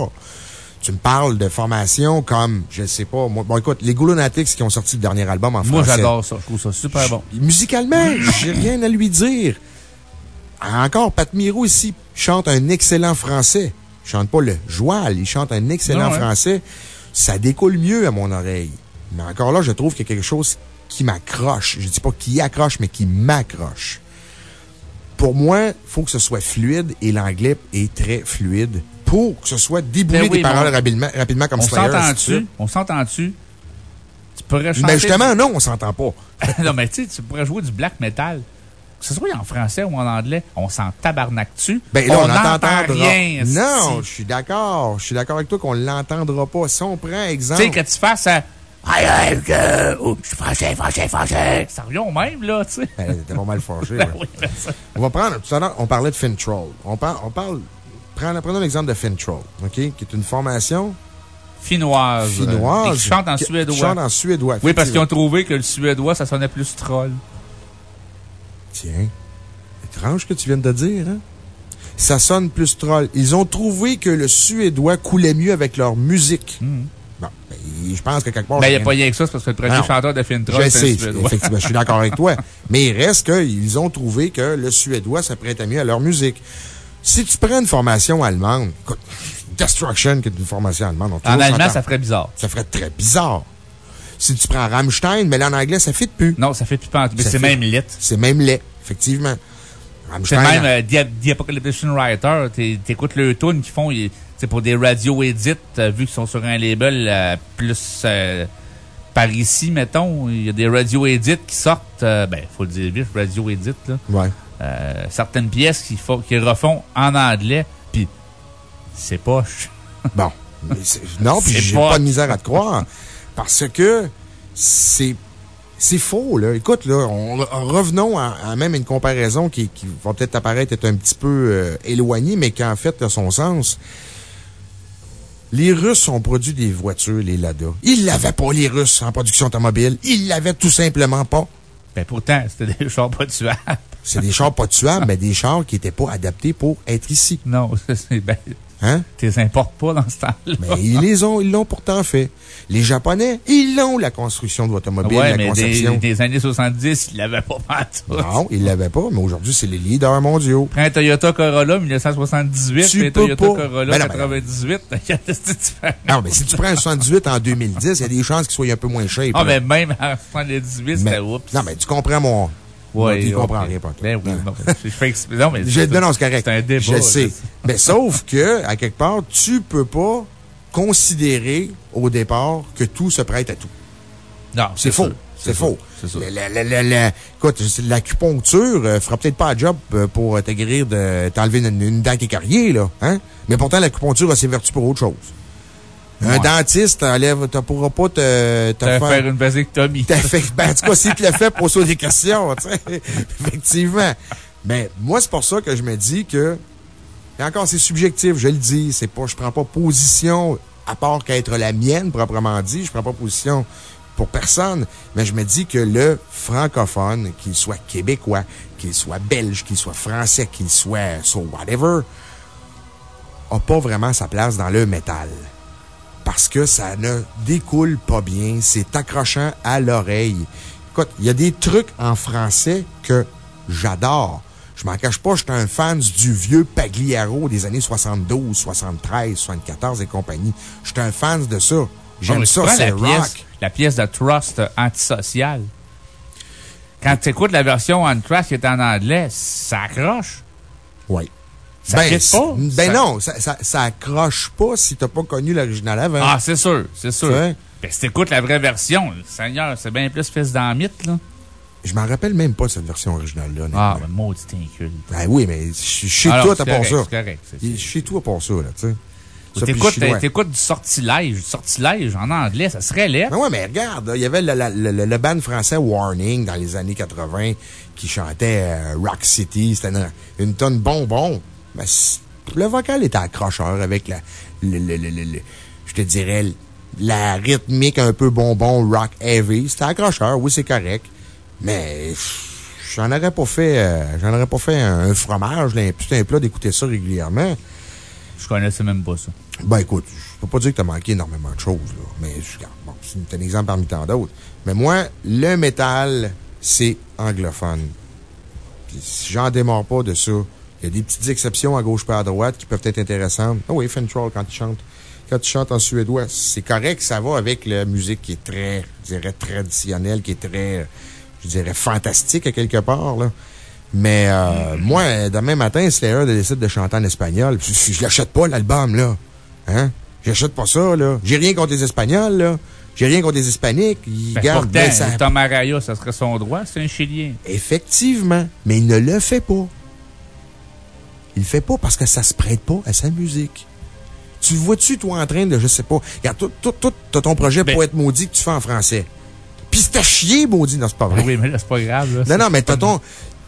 Tu me parles de formation comme, je sais pas, moi, bon, écoute, les Goulonatics qui ont sorti le dernier album en français. Moi, j'adore ça. Je trouve ça super bon. Musicalement, j'ai rien à lui dire. Encore, Pat Miro ici chante un excellent français. Il chante pas le joual, il chante un excellent français. Ça découle mieux à mon oreille. Mais encore là, je trouve qu'il y a quelque chose qui m'accroche. Je dis pas qui accroche, mais qui m'accroche pour moi, il faut que ce soit fluide et l'anglais est très fluide pour que ce soit déboulé ben des paroles rapidement, rapidement comme ça. On s'entend-tu? On s'entend-tu? Tu pourrais chanter. Mais justement, non, on s'entend pas. non, mais tu sais, tu pourrais jouer du black metal. Que ce soit en français ou en anglais, on s'en tabarnaque-tu? Ben là, on n'entendra rien. Non, je suis d'accord. Je suis d'accord avec toi qu'on l'entendra pas. Si on prend exemple. Tu sais, que tu fasses. Aïe, je suis français, français, français. Ça revient au même, là, tu sais. Ben, t'es pas mal fâché. Ben on va prendre. Tout à l'heure, on parlait de Fintroll. On parle. On parle prenons, l'exemple de Fintroll, OK? Qui est une formation. Finnoise. Finnoise. qui chante en suédois. Qui chante en suédois. Oui, parce qu'ils ont trouvé que le suédois, ça sonnait plus troll. Tiens. Étrange que tu viennes de dire, hein? Ça sonne plus troll. Ils ont trouvé que le suédois coulait mieux avec leur musique. Hmm. Bon, ben, je pense que quelque part. Mais il n'y a pas rien que ça, c'est parce que le premier chanteur de Fintroll, Je sais, effectivement, je suis d'accord avec toi. Mais il reste qu'ils ont trouvé que le suédois s'apprêtait mieux à leur musique. Si tu prends une formation allemande, écoute, Destruction, qui est une formation allemande. en allemand, ça ferait bizarre. Ça ferait très bizarre. Si tu prends Rammstein, mais là, en anglais, ça ne fit plus. Non, ça ne fit plus pas. Mais c'est même lit. C'est même laid, effectivement. C'est même euh, The, Apocalypse Writer. T'écoutes le tune qu'ils font. C'est pour des radio edits, euh, vu qu'ils sont sur un label euh, plus euh, par ici, mettons. Il y a des radio edits qui sortent, ben, faut le dire vite, radio edit, là. Ouais. certaines pièces qui, qui refont en anglais, puis c'est poche. bon. non, puis j'ai pas de misère à te croire. Parce que c'est c'est faux, là. Écoute, là, revenons à, même une comparaison qui, qui va peut-être apparaître être un petit peu éloignée, mais qui en fait a son sens. Les Russes ont produit des voitures, les Lada. Ils l'avaient pas, les Russes, en production automobile. Ils l'avaient tout simplement pas. Ben pourtant, c'était des chars pas tuables. C'est des chars pas tuables, mais des chars qui n'étaient pas adaptés pour être ici. Non, c'est ben, Hein? Tu les importes pas dans ce temps-là. Mais ils les ont, ils l'ont pourtant fait. Les Japonais, ils l'ont, la construction de l'automobile, ouais, la mais Des, des années 70, ils l'avaient pas tout. Non, ils l'avaient pas, mais aujourd'hui, c'est les leaders mondiaux. Prends un Toyota Corolla 1978, tu Toyota Corolla 98, il y a des Non, mais si tu prends un 78 en 2010, il y a des chances qu'il soit un peu moins cher. Ah, mais même en 78, c'était oups. Non, mais tu comprends mon, oui, tu comprends rien, pas Ben oui, non. Je fais non, mais. non, c'est correct. C'est un débat. Je sais. mais sauf que, à quelque part, tu peux pas considérer au départ que tout se prête à tout. Non. C'est faux. C'est faux. C'est ça. écoute, l'acupuncture euh, fera peut-être pas un job euh, pour te guérir de t'enlever une, une, dent qui est carriée, là. Hein? Mais pourtant, l'acupuncture a ses vertus pour autre chose. Un dentiste, tu pourras pas te, te faire, faire, une vasectomie. Fait, ben, en tout cas, s'il te le fait, pose des questions, tu sais. Effectivement. Mais moi, c'est pour ça que je me dis que, et encore, c'est subjectif, je le dis, c'est pas, je prends pas position à part qu'être la mienne, proprement dit. Je prends pas position pour personne, mais je me dis que le francophone, qu'il soit québécois, qu'il soit belge, qu'il soit français, qu'il soit so whatever, a pas vraiment sa place dans le métal. Parce que ça ne découle pas bien, c'est accrochant à l'oreille. Écoute, il y a des trucs en français que j'adore. Je m'en cache pas, j'étais un fan du vieux Pagliaro des années 72, 73, 74 et compagnie. J'étais un fan de ça. J'aime ça, c'est rock. la pièce de Trust antisocial. Quand tu écoutes la version on Trust qui est en anglais, ça accroche. Oui. Ça ben, pas? Ben non, ça, ça, ça, accroche pas si t'as pas connu l'original avant. Ah, c'est sûr, c'est sûr. Ben, si t'écoutes la vraie version, Seigneur, c'est bien plus fils dans mythe, là. Je m'en rappelle même pas cette version originale-là. Ah, ben, maudit inculte. Ben oui, mais chez toi, t'as pas ça. C'est correct. Chez toi, pas ça, là, tu sais. T'écoutes du sortilège, du sortilège en anglais, ça serait laid. Ben ouais, mais regarde, il y avait le, le, le, band français Warning dans les années 80 qui chantait euh, Rock City. C'était une, une, tonne bonbon. Ben, le vocal était accrocheur avec la, le, je te dirais, la rythmique un peu bonbon rock heavy. C'était accrocheur, oui, c'est correct. Mais, j'en aurais pas fait, euh, j'en aurais pas fait un, fromage, là, un plat d'écouter ça régulièrement. Je connaissais même pas ça. Ben, écoute, je peux pas dire que t'as manqué énormément de choses, là. Mais, bon, c'est un exemple parmi tant d'autres. Mais moi, le métal, c'est anglophone. Puis, si j'en démarre pas de ça, il y a des petites exceptions à gauche pas à droite qui peuvent être intéressantes. Ah oui, Fentrol, quand il chante. Quand tu chantes en suédois, c'est correct, ça va avec la musique qui est très, je dirais, traditionnelle, qui est très, je dirais, fantastique à quelque part, là. Mais euh, moi, demain matin, Slayer décide de chanter en espagnol. Je, je l'achète pas, l'album, là. Hein? J'achète pas ça, là. J'ai rien contre les Espagnols, là. J'ai rien contre les Hispaniques. Ils ben, gardent pourtant, ça... Tom Araya, ça serait son droit, c'est un Chilien. Effectivement. Mais il ne le fait pas. Il le fait pas parce que ça se prête pas à sa musique. Tu vois-tu, toi, en train de, je sais pas, regarde, tout, tout, tout, ton projet ben, être maudit que tu fais en français. Puis c'est à chier, maudit, non, c'est pas vrai. Oui, mais là, c'est pas grave, là. Non, non, mais t'as ton,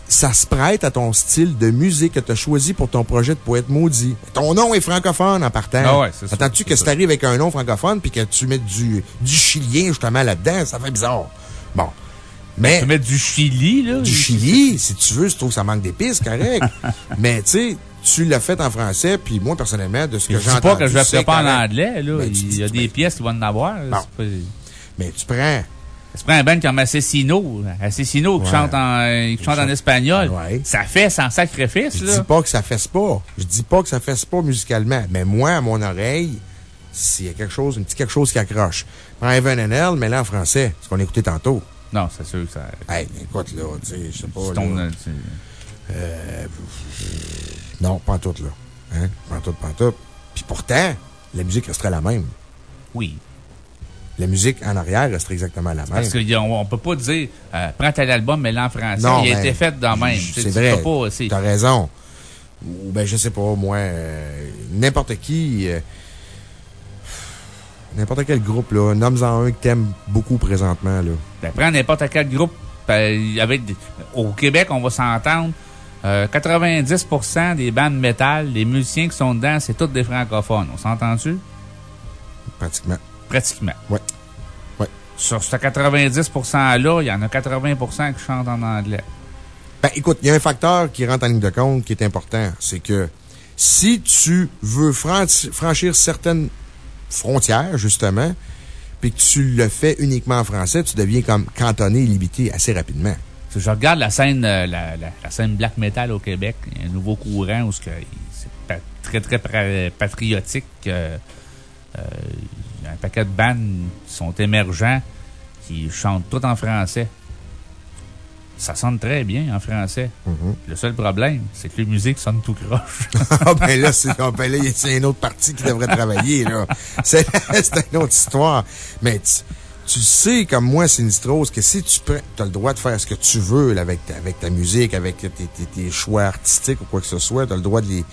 ça se prête à ton style de musique que tu as choisi pour ton projet de poète maudit. Ton nom est francophone en partant. Ah ouais, c'est Attends-tu que si t'arrives avec un nom francophone puis que tu mets du, du chilien justement là-dedans, ça fait bizarre. Bon. Mais. Tu mets du Chili, là? Du Chili, si tu veux, je trouve que ça manque d'épices, correct. Mais, tu sais, tu l'as fait en français, puis moi, personnellement, de ce que j'ai entendu. pas que je vais pas en anglais, là. Ben, il y a des pièces qui vont en avoir. Mais tu prends tu prends un band comme Assassino, Assassino qui chante en, qui chante en espagnol. Ça fait sans sacrifice, là. Je dis pas que ça fesse pas. Je dis pas que ça fesse pas musicalement. Mais moi, à mon oreille, s'il y a quelque chose, un petit quelque chose qui accroche. Prends Evan Hell, mais là en français, ce qu'on a écouté tantôt. Non, c'est sûr que ça. Hey, écoute, là, tu sais, je sais pas. Là, euh, non, pas tout, là. Hein? Pas tout, pas tout. Puis pourtant, la musique resterait la même. Oui la musique en arrière reste exactement la même. Parce qu'on ne peut pas dire, euh, prends tel album, mais en français. Non, il a été fait dans le même. C'est vrai. Tu as raison. Ou, ben, je sais pas, moi, euh, n'importe qui, euh, n'importe quel groupe, là, nomme-en un que t'aimes beaucoup présentement, là. Ben, prends n'importe quel groupe, ben, avec, au Québec, on va s'entendre. 90% des bandes métal, les musiciens qui sont dedans, c'est tous des francophones. On s'entend-tu? Pratiquement. Pratiquement. Oui. Ouais. Sur ce 90%-là, il y en a 80% qui chantent en anglais. Ben, écoute, il y a un facteur qui rentre en ligne de compte qui est important. C'est que si tu veux franchir certaines frontières, justement, puis que tu le fais uniquement en français, tu deviens comme cantonné et limité assez rapidement. Je regarde la scène, euh, la, scène black metal au Québec, un nouveau courant où c'est très, très patriotique. Euh, euh, un paquet de bandes qui sont émergents, qui chantent tout en français. Ça sonne très bien en français. Mm-hmm. Le seul problème, c'est que les musiques sonnent tout croche. ah, ben là, c'est ah, ben une autre partie qui devrait travailler, là. C'est une autre histoire. Mais tu, sais, comme moi, Sinistrose, que si tu as le droit de faire ce que tu veux, avec, ta, avec ta musique, avec tes, tes, choix artistiques ou quoi que ce soit, tu as le droit de les,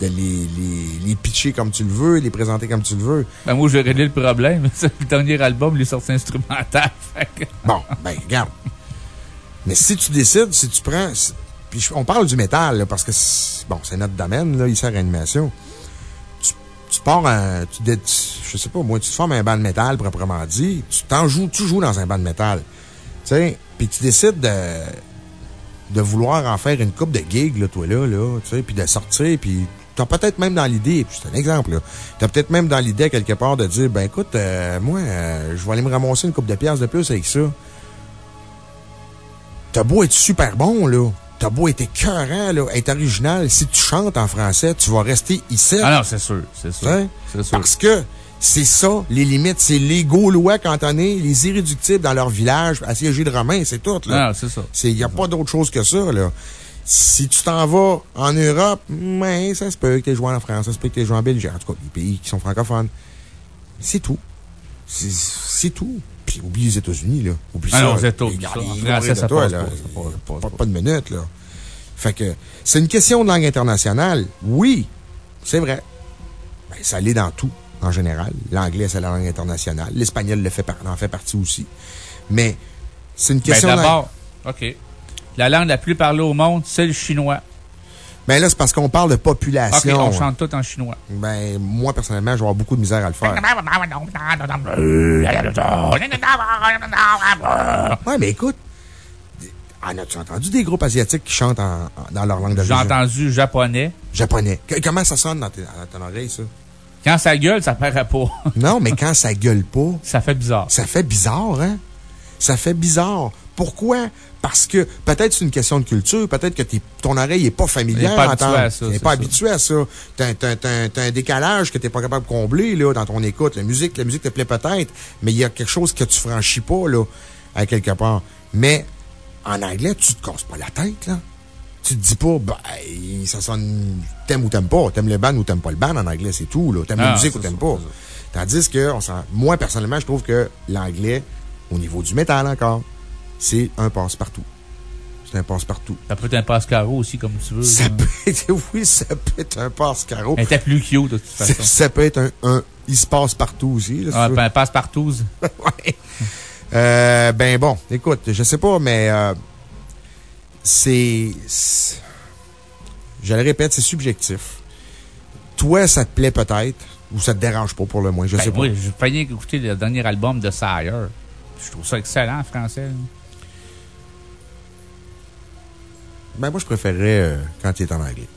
de les, les, les, pitcher comme tu le veux, les présenter comme tu le veux. Ben, moi, j'ai réglé le problème. le dernier album, il est sorti instrumental. bon, ben, regarde. Mais si tu décides, si tu prends. Puis on parle du métal, parce que, bon, c'est notre domaine, là, ici à Réanimation. Tu, pars, tu, je sais pas, moi, tu te formes un band de métal, proprement dit, tu t'en joues, tu joues dans un band de métal. Tu sais, puis tu décides de, de vouloir en faire une coupe de gigs, là, toi, là, là, tu sais, puis de sortir, puis t'as peut-être même dans l'idée, puis c'est un exemple, là, t'as peut-être même dans l'idée, quelque part, de dire, ben écoute, euh, moi, euh, je vais aller me ramasser une coupe de pièces de plus avec ça. T'as beau être super bon, là. T'as beau être écœurant, là, être original. Si tu chantes en français, tu vas rester ici. Ah non, c'est sûr, c'est sûr. Hein? Parce que c'est ça, les limites. C'est les Gaulois cantonnés, les irréductibles dans leur village, assiégés de Romains, c'est tout, là. Ah, c'est ça. Il n'y a pas d'autre chose que ça, là. Si tu t'en vas en Europe, ben, ça se peut que tu joué en France, ça se peut que tu joué en Belgique, en tout cas, des pays qui sont francophones. C'est tout. C'est tout. Puis oublie les États-Unis, là. Oublie ah ça. non, les États-Unis. là. Pas, de minute, là. Fait que, c'est une question de langue internationale. Oui, c'est vrai. Ben, ça l'est dans tout, en général. L'anglais, c'est la langue internationale. L'espagnol le fait, en fait partie aussi. Mais, c'est une question ben, d'abord, OK. La langue la plus parlée au monde, c'est le chinois. Ben là, c'est parce qu'on parle de population. OK, on chante tout en chinois. Ben, moi, personnellement, je vais avoir beaucoup de misère à le faire. ouais, mais écoute, en as-tu entendu des groupes asiatiques qui chantent en, en, dans leur langue d'origine? J'ai entendu japonais. Japonais. comment ça sonne dans ton oreille, ça? Quand ça gueule, ça paraît pas. non, mais quand ça gueule pas. Ça fait bizarre. Ça fait bizarre, hein? Ça fait bizarre. Pourquoi? Parce que peut-être c'est une question de culture, peut-être que ton oreille n'est pas familière. pas habitué à ça. n'est pas habitué à ça. Tu as, un décalage que tu n'es pas capable de combler là, dans ton écoute. La musique, la musique te plaît peut-être, mais il y a quelque chose que tu franchis pas là, à quelque part. Mais en anglais, tu te casses pas la tête. Là. Tu te dis pas, ben, ça sonne, t'aimes ou t'aimes pas. T'aimes le band ou t'aimes pas le band en anglais, c'est tout. T'aimes la musique ou t'aimes pas. Tandis que, on moi, personnellement, je trouve que l'anglais, au niveau du métal encore, c'est un passe-partout. C'est un passe-partout. Ça peut être un passe-carreau aussi, comme tu veux. Ça peut être, oui, ça peut être un passe-carreau. Était plus cute, de toute façon. Ça peut être un, un il se passe partout aussi. Là, ah, ben, un passe-partout. ouais. Euh, ben bon, écoute, je sais pas, mais euh, c'est. Je le répète, c'est subjectif. Toi, ça te plaît peut-être, ou ça te dérange pas pour le moins, je ben sais pas. Moi, j'ai failli écouter le dernier album de Sire. Je trouve ça excellent en français. Ben, moi, je préférerais euh, quand il est en anglais.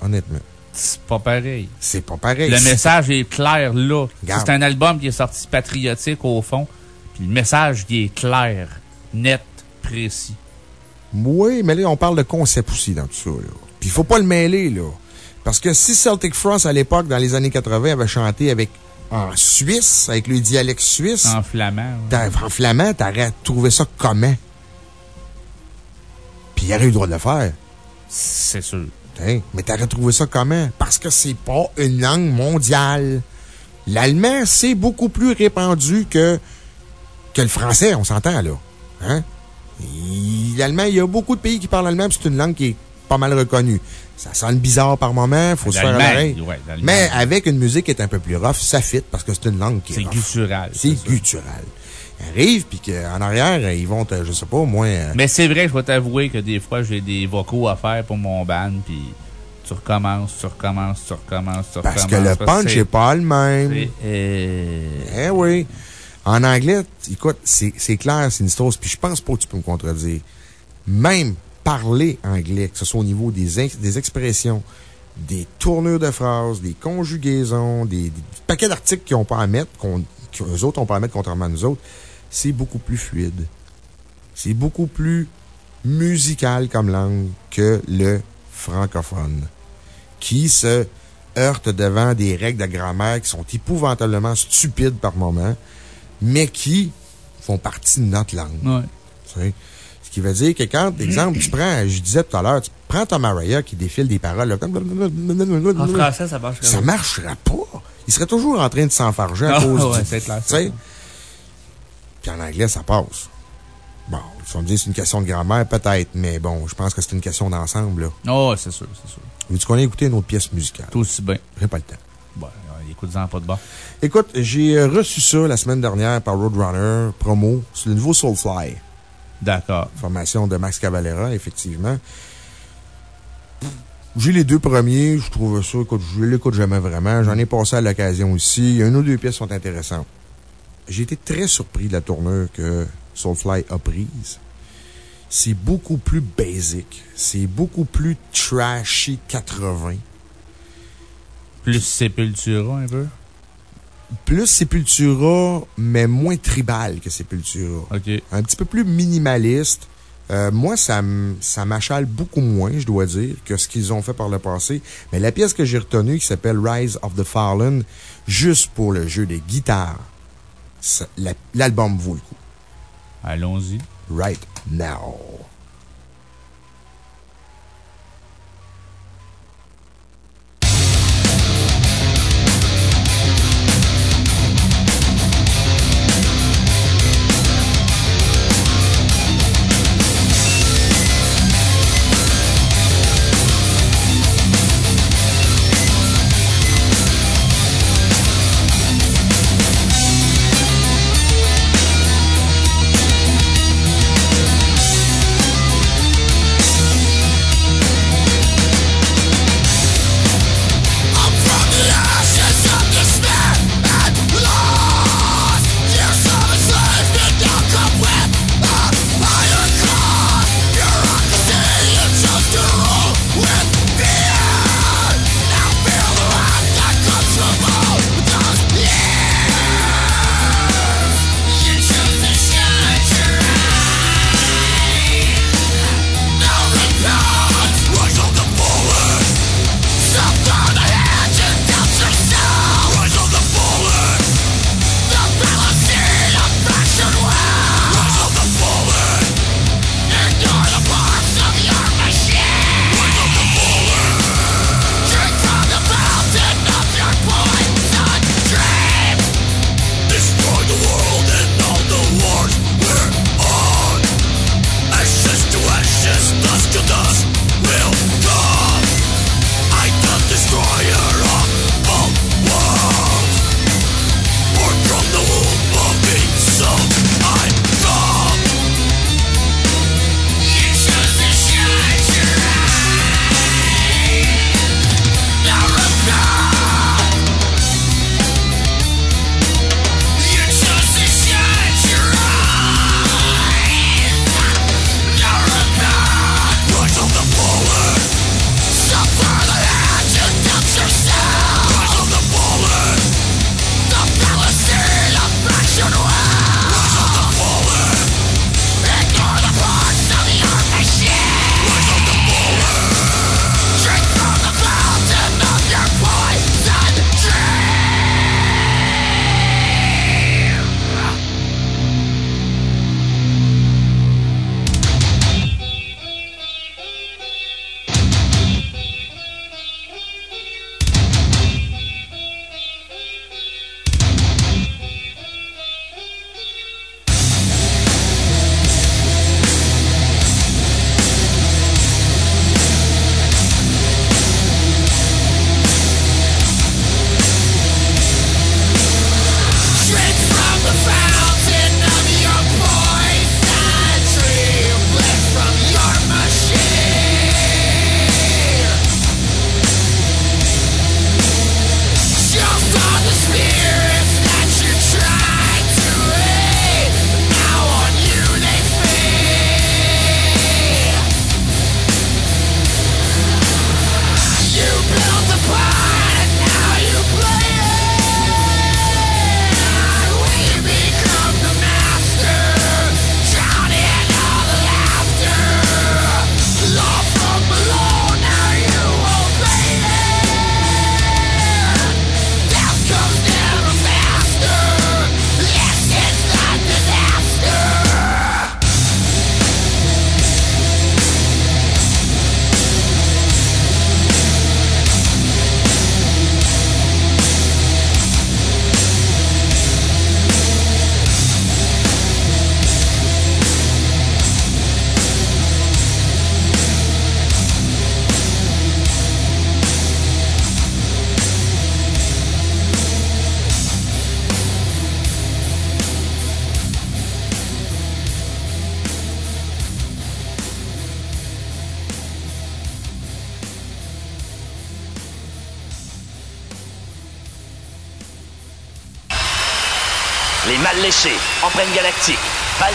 Honnêtement. C'est pas pareil. C'est pas pareil. Le message est clair là. C'est un album qui est sorti patriotique au fond. Puis le message, il est clair, net, précis. Oui, mais là, on parle de concept aussi dans tout ça. Là. Puis il faut pas le mêler, là. Parce que si Celtic Frost, à l'époque, dans les années 80, avait chanté avec en Suisse, avec le dialecte suisse. En flamand. En flamand, t'aurais trouvé ça comment? Puis il aurait eu le droit de le faire. C'est sûr. Hein? Mais t'aurais trouvé ça comment? Parce que c'est pas une langue mondiale. L'allemand, c'est beaucoup plus répandu que, que le français, on s'entend, là. Hein? L'allemand, il y a beaucoup de pays qui parlent allemand, c'est une langue qui est pas mal reconnue. Ça sonne bizarre par moment, faut se faire l'oreille. Ouais, mais avec une musique qui est un peu plus rough, ça fit parce que c'est une langue qui est. C'est guttural. C'est guttural. Arrive, puis qu'en arrière, ils vont, te, je sais pas, moins. Mais c'est vrai, je vais t'avouer que des fois, j'ai des vocaux à faire pour mon band, puis tu recommences, tu recommences, tu recommences, tu recommences. Parce que le punch n'est pas le même. Eh oui. En anglais, écoute, c'est clair, c'est une histoire, puis je pense pas que tu peux me contredire. Même parler anglais, que ce soit au niveau des, des expressions, des tournures de phrases, des conjugaisons, des, des paquets d'articles qu'ils n'ont pas à mettre, qu'eux autres n'ont pas à mettre contrairement à nous autres, c'est beaucoup plus fluide. C'est beaucoup plus musical comme langue que le francophone, qui se heurte devant des règles de grammaire qui sont épouvantablement stupides par moments, mais qui font partie de notre langue. Ouais. Ce qui veut dire que quand, exemple, tu prends, je disais tout à l'heure, tu prends Tom Araya qui défile des paroles. Là, en français, ça marcherait Ça marcherait pas. Il serait toujours en train de s'enfarger à cause ouais, du. Puis en anglais, ça passe. Bon, tu vas me dire c'est une question de grammaire, peut-être, mais bon, je pense que c'est une question d'ensemble. Oh, c'est sûr, c'est sûr. Veux-tu qu'on ait écouté une autre pièce musicale? Tout aussi bien. J'ai pas le temps. Bon, écoute-en pas de bas. Écoute, j'ai reçu ça la semaine dernière par Roadrunner, promo, sur le nouveau Soulfly. D'accord. Formation de Max Cavalera, effectivement. J'ai les deux premiers. Je trouve ça, écoute, je l'écoute jamais vraiment. J'en ai passé à l'occasion aussi. Une ou deux pièces sont intéressantes. J'ai été très surpris de la tournure que Soulfly a prise. C'est beaucoup plus basic. C'est beaucoup plus trashy 80. Plus Sepultura, un peu? Plus Sepultura, mais moins tribal que Sepultura. OK. Un petit peu plus minimaliste. Euh, moi, ça m'achale beaucoup moins, je dois dire, que ce qu'ils ont fait par le passé. Mais la pièce que j'ai retenue, qui s'appelle Rise of the Fallen, juste pour le jeu des guitares, l'album vaut le coup. Allons-y. Right now.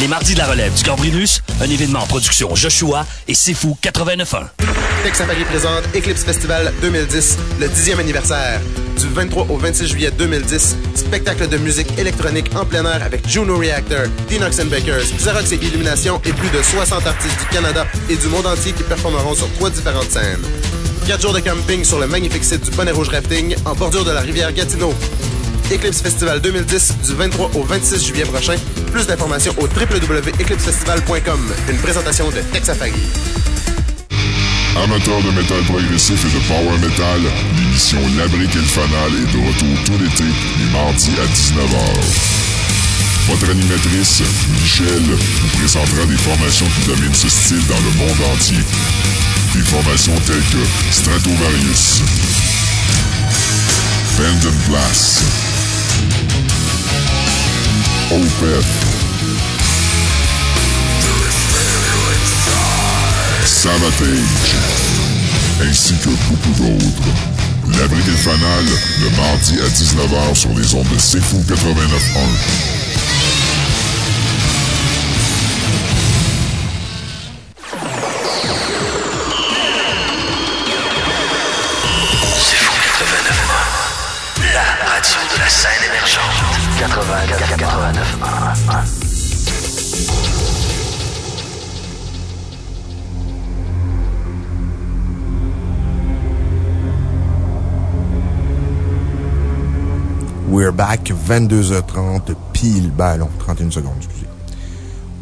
Les mardis de la relève du Gambrinus, un événement en production Joshua et C'est Fou 89.1. Texas Paris présente Eclipse Festival 2010, le 10e anniversaire. Du 23 au 26 juillet 2010, spectacle de musique électronique en plein air avec Juno Reactor, Dinox Bakers, Xerox et Illumination et plus de 60 artistes du Canada et du monde entier qui performeront sur trois différentes scènes. 4 jours de camping sur le magnifique site du Poney Rouge Rafting en bordure de la rivière Gatineau. Eclipse Festival 2010 du 23 au 26 juillet prochain. Plus d'informations au www.eclipsefestival.com. Une présentation de Texafari. Amateurs de métal progressif et de power metal, l'émission La Brique et le Fanal est de retour tout l'été, les mardis à 19h. Votre animatrice, Michel, vous présentera des formations qui dominent ce style dans le monde entier. Des formations telles que Stratovarius, Band Blast, Opeth, Savatage, ainsi que beaucoup d'autres. L'abri des fanales, le mardi à 19h sur les ondes de Sifu 89.1. We're back, 22h30, pile ballon, 31 secondes, excusez.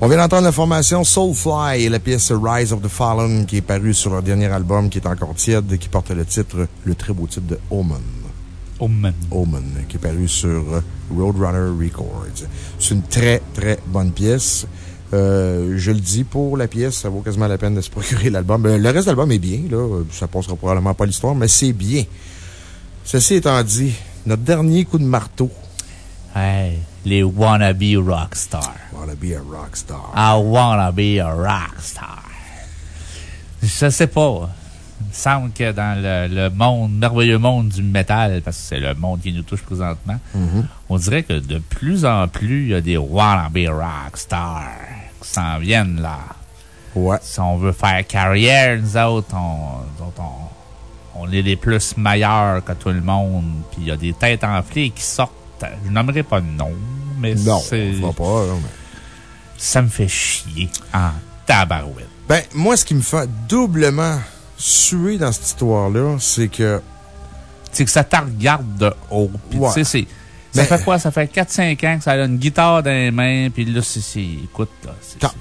On vient d'entendre la formation Soulfly et la pièce Rise of the Fallen qui est parue sur leur dernier album qui est encore tiède, qui porte le titre, le très beau titre de Omen. Omen. Omen, qui est paru sur Roadrunner Records. C'est une très, très bonne pièce. Euh, je le dis pour la pièce, ça vaut quasiment la peine de se procurer l'album. Ben, le reste de l'album est bien, là. Ça passera probablement pas l'histoire, mais c'est bien. Ceci étant dit, notre dernier coup de marteau. Hey, les wannabe rockstar. Wanna be a rockstar. I wanna be a rockstar. Je sais pas il me semble que dans le, monde, merveilleux monde du métal, parce que c'est le monde qui nous touche présentement, mm-hmm. on dirait que de plus en plus, il y a des wannabe rockstars qui s'en viennent là. Ouais. Si on veut faire carrière, nous autres, on, on, est les plus meilleurs que tout le monde. Puis il y a des têtes enflées qui sortent. Je n'aimerais pas de nom, mais non, pas, Ça me fait chier en tabarouette. Ben, moi, ce qui me fait doublement suer dans cette histoire-là, c'est que. C'est que ça te regarde de haut. Puis, tu sais, c'est. Ça fait quoi? Ça fait 4-5 ans que ça a une guitare dans les mains, puis là, c'est. Écoute, là. Top.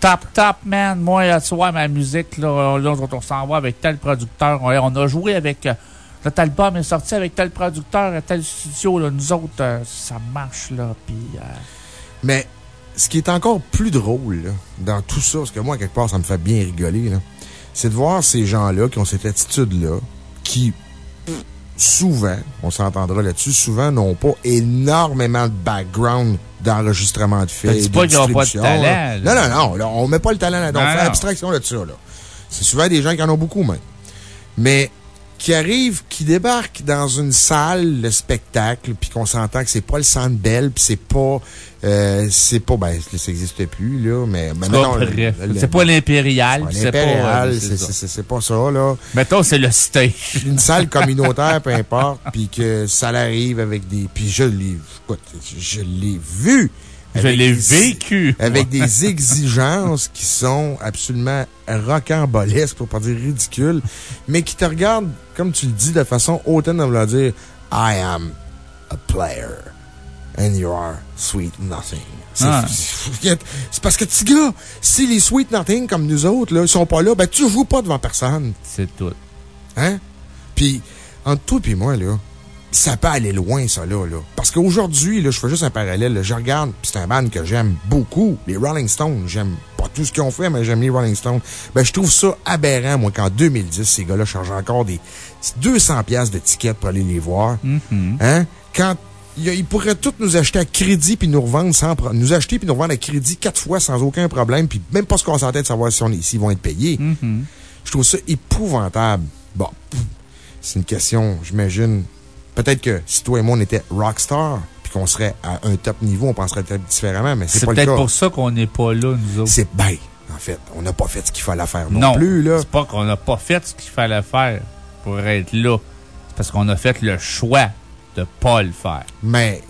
Top, top, man. Moi, tu vois, ma musique, là, là on s'en va avec tel producteur. On a joué avec. Euh, notre album est sorti avec tel producteur, tel studio, là. Nous autres, euh, ça marche, là. Puis. Euh, Mais ce qui est encore plus drôle, là, dans tout ça, parce que moi, quelque part, ça me fait bien rigoler, là c'est de voir ces gens-là qui ont cette attitude-là, qui, souvent, on s'entendra là-dessus, souvent n'ont pas énormément de background d'enregistrement de films. C'est pas qu'ils n'ont pas de talent. Non, non, non. on met pas le talent là-dedans. On fait abstraction de ça, là. C'est souvent des gens qui en ont beaucoup, même. Mais qui arrive, qui débarque dans une salle de spectacle, puis qu'on s'entend que c'est pas le centre belle, puis c'est pas, euh, c'est pas, ben, ça n'existe plus, là, mais, maintenant. C'est pas l'impérial, c'est pas, c'est pas ça, là. Mettons, c'est le stage. Une salle communautaire, peu importe, puis que ça arrive avec des, puis je l'ai, je l'ai vu je l'ai vécu. Avec des exigences qui sont absolument rocambolesques, pour pas dire ridicules, mais qui te regardent, comme tu le dis, de façon hautaine de vouloir dire I am a player and you are sweet nothing. C'est ah. parce que, petit gars, si les sweet nothing comme nous autres, là, ils sont pas là, ben, tu joues pas devant personne. C'est tout. Hein? Puis, entre toi et moi, là, ça peut aller loin, ça, là. là. Parce qu'aujourd'hui, là, je fais juste un parallèle. Je regarde, c'est un band que j'aime beaucoup. Les Rolling Stones, j'aime pas tout ce qu'ils ont fait, mais j'aime les Rolling Stones. Ben, je trouve ça aberrant, moi, qu'en 2010, ces gars-là chargent encore des 200 pièces de tickets pour aller les voir. Mm-hmm. Hein? Quand ils pourraient tous nous acheter à crédit puis nous revendre sans, nous acheter puis nous revendre à crédit quatre fois sans aucun problème puis même pas se concentrer de savoir si on s'ils vont être payés. Mm-hmm. Je trouve ça épouvantable. Bon. C'est une question, j'imagine. Peut-être que si toi et moi on était rockstar puis qu'on serait à un top niveau, on penserait peut-être différemment, mais c'est C'est pas le cas. peut-être pour ça qu'on n'est pas là, nous autres. C'est ben, en fait. On n'a pas fait ce qu'il fallait faire non, plus, là. C'est pas qu'on n'a pas fait ce qu'il fallait faire pour être là. C'est parce qu'on a fait le choix de pas le faire. Mais,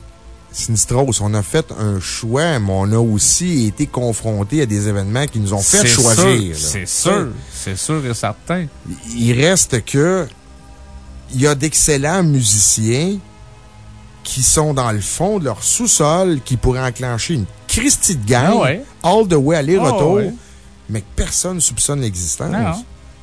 Sinistros, on a fait un choix, mais on a aussi été confrontés à des événements qui nous ont fait C'est choisir. sûr. C'est sûr. C'est sûr et certain. Il reste que, il y a d'excellents musiciens qui sont dans le fond de leur sous-sol, qui pourraient enclencher une Christie de gang, Ah ouais. all the way, aller-retour, Ah ouais. mais que personne ne soupçonne l'existence.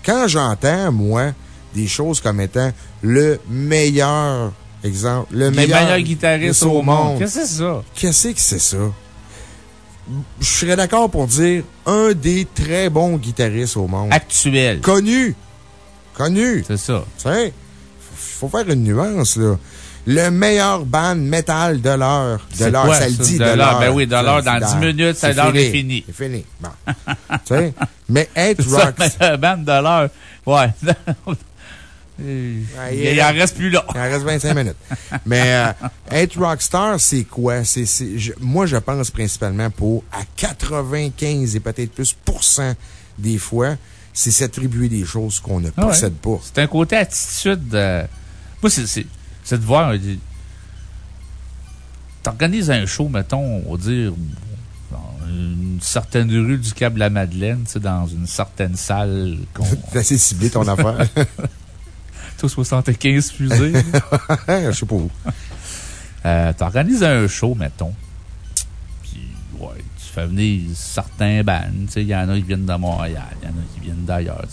Quand j'entends, moi, des choses comme étant le meilleur, exemple, le meilleur meilleurs guitaristes au monde. Qu'est-ce que c'est ça? Qu'est-ce que c'est ça? Je serais d'accord pour dire un des très bons guitaristes au monde. Actuel. Connu. Connu. C'est ça. Tu sais, faut faire une nuance, là. Le meilleur band metal de l'heure. De l'heure, ça le dit, De de l'heure. Ben oui, de l'heure, dans 10 minutes, c'est l'heure est fini. C'est fini. Bon. tu sais, mais être rock. le band de l'heure. Ouais. il, il en reste plus là. Il en reste 25 minutes. Mais euh, être rockstar, c'est quoi? Je- moi, je pense principalement pour, à 95 et peut-être plus pour cent des fois, c'est s'attribuer des choses qu'on ne Ah ouais. possède pas. C'est un côté attitude. euh, moi, c'est- de voir. T'organises un show, mettons, on va dire, dans une certaine rue du Cap-la-Madeleine, tu sais, dans une certaine salle. C'est assez ciblé ton affaire. Tout 75 fusées. Je sais pas où. Euh, T'organises un show, mettons. Puis, ouais, tu fais venir certains bands. Il y en a qui viennent de Montréal, il y en a qui viennent d'ailleurs.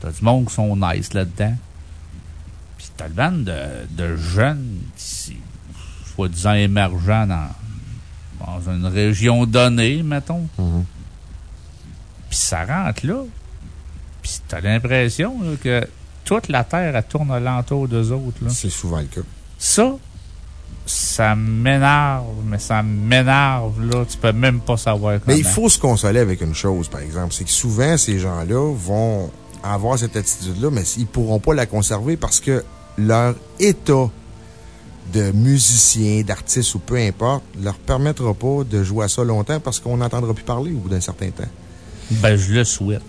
T'as du monde qui sont nice là-dedans. T'as le band de, de jeunes, soi-disant émergents dans, dans une région donnée, mettons. Puis ça rentre là. Puis t'as l'impression que toute la Terre, elle tourne alentour d'eux autres. là. C'est souvent le cas. Ça, ça m'énerve, mais ça m'énerve, là. Tu peux même pas savoir comment. Mais il faut se consoler avec une chose, par exemple. C'est que souvent, ces gens-là vont avoir cette attitude-là, mais ils pourront pas la conserver parce que leur état de musicien, d'artiste ou peu importe, leur permettra pas de jouer à ça longtemps parce qu'on n'entendra plus parler au bout d'un certain temps. Ben, je le souhaite.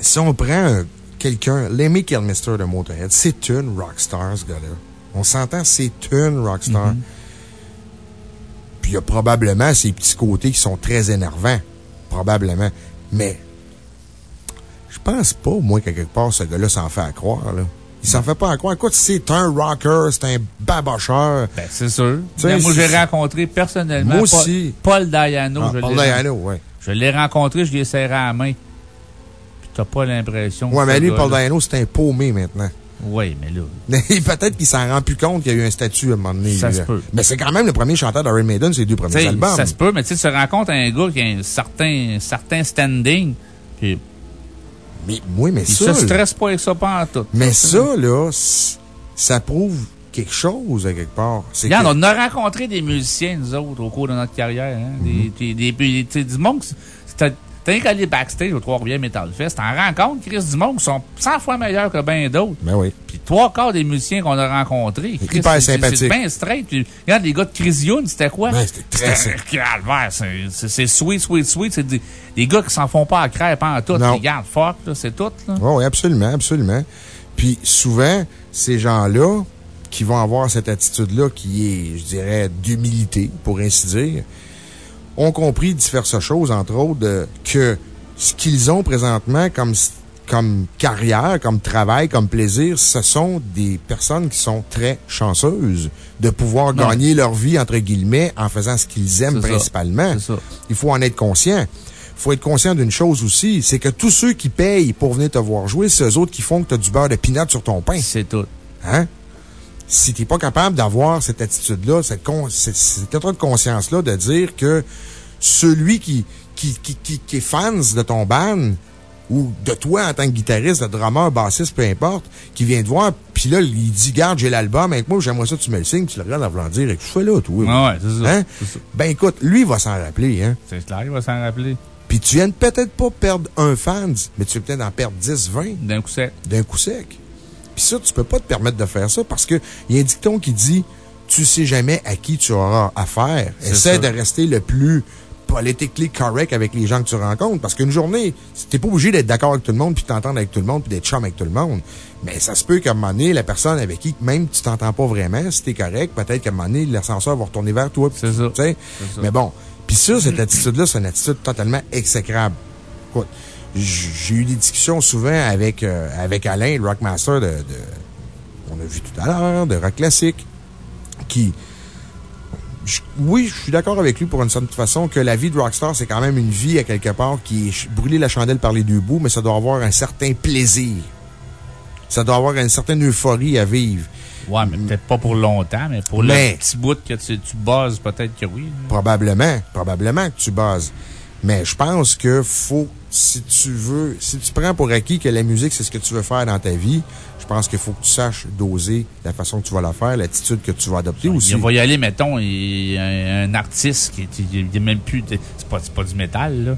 Si on prend quelqu'un, Lemmy Kilmister de Motorhead, c'est une rockstar, ce gars-là. On s'entend, c'est une rockstar. Mm-hmm. Puis il y a probablement ces petits côtés qui sont très énervants. Probablement. Mais, je pense pas, moi, qu'à quelque part, ce gars-là s'en fait à croire, là. Il s'en fait pas à croire. Écoute, c'est un rocker, c'est un babocheur. Ben, c'est sûr. Tu sais, Ben, moi, j'ai rencontré personnellement Moi Paul- aussi. Paul, Dayano. Ah, je Paul l'ai- Dayano, ouais. Je l'ai rencontré, je lui ai serré à la main. Puis t'as pas l'impression. Ouais, mais lui, Paul Dayano, c'est un paumé maintenant. Oui, mais là. Peut-être qu'il s'en rend plus compte qu'il y a eu un statut à un moment donné. Ça se peut. Mais c'est quand même le premier chanteur d'Iron Maiden, ces deux premiers albums. ça se peut, mais tu sais, tu rencontres un gars qui a un certain, certain standing, puis Mais, oui, mais il ça. se stresse pas avec ça pas en tout. Mais ça, là, ça prouve quelque chose, à quelque part. C'est Regarde, que- on a rencontré des musiciens, nous autres, au cours de notre carrière. Hein? Mhm. Des, des, des, tu sais, du monde, qui- qu'à aller backstage au Trois-Rivières Metal Fest, t'en rencontres, Chris, du monde qui sont 100 fois meilleurs que bien d'autres. Ben oui. Puis trois quarts des musiciens qu'on a rencontrés. Chris, Hyper sympathique. C'est bien straight. Puis, regarde, les gars de Chris Youn, c'était quoi? Ouais, c'était très Calvaire, c'est- sweet, sweet, sweet. C'est des, des gars qui s'en font pas à crêpes en tout. Non. Regarde, fuck, là, c'est tout. Là. Oui, absolument, absolument. Puis souvent, ces gens-là qui vont avoir cette attitude-là qui est, je dirais, d'humilité, pour ainsi dire, ont compris diverses choses, entre autres, que ce qu'ils ont présentement comme, comme carrière, comme travail, comme plaisir, ce sont des personnes qui sont très chanceuses de pouvoir Non. gagner leur vie, entre guillemets, en faisant ce qu'ils aiment ça. principalement. Ça. Il faut en être conscient. Il faut être conscient d'une chose aussi, c'est que tous ceux qui payent pour venir te voir jouer, c'est eux autres qui font que tu as du beurre de pinot sur ton pain. C'est tout. Hein? Si t'es pas capable d'avoir cette attitude-là, cette, con, cette, cet état de conscience-là, de dire que celui qui, qui, qui, qui, qui est fans de ton band, ou de toi en tant que guitariste, de drummer, bassiste, peu importe, qui vient te voir, puis là, il dit, garde, j'ai l'album avec moi, j'aimerais ça, tu me le signes, tu le regardes en voulant dire, et tu fais là, toi. Ah ouais, c'est ça, hein? ça, Ben écoute, lui, il va s'en rappeler, hein. C'est clair, il va s'en rappeler. Puis tu viens peut-être pas perdre un fan, mais tu viens peut-être en perdre 10, 20. D'un coup sec. D'un coup sec. Puis ça, tu peux pas te permettre de faire ça parce qu'il y a un dicton qui dit, tu sais jamais à qui tu auras affaire. Essaie de rester le plus politically correct avec les gens que tu rencontres. Parce qu'une journée, t'es pas obligé d'être d'accord avec tout le monde, puis t'entendre avec tout le monde, puis d'être chum avec tout le monde. Mais ça se peut qu'à un moment donné, la personne avec qui, même tu t'entends pas vraiment, si t'es correct, peut-être qu'à un moment donné, l'ascenseur va retourner vers toi. C'est ça. ça. Mais bon. Puis ça, cette attitude-là, c'est une attitude totalement exécrable. Écoute, j'ai eu des discussions souvent avec, euh, avec Alain, le rockmaster de, de, on a vu tout à l'heure, de rock classique, qui, oui, je suis d'accord avec lui pour une certaine façon que la vie de rockstar, c'est quand même une vie à quelque part qui est brûler la chandelle par les deux bouts, mais ça doit avoir un certain plaisir. Ça doit avoir une certaine euphorie à vivre. Ouais, mais peut-être pas pour longtemps, mais pour le petit bout que tu, tu bases, peut-être que oui. Probablement. Probablement que tu bases. Mais je pense que faut, si tu veux, si tu prends pour acquis que la musique, c'est ce que tu veux faire dans ta vie, je pense qu'il faut que tu saches doser la façon que tu vas la faire, l'attitude que tu vas adopter aussi. Il va y aller, mettons, il, un, un, artiste qui n'est même plus. C'est pas, pas du métal, là.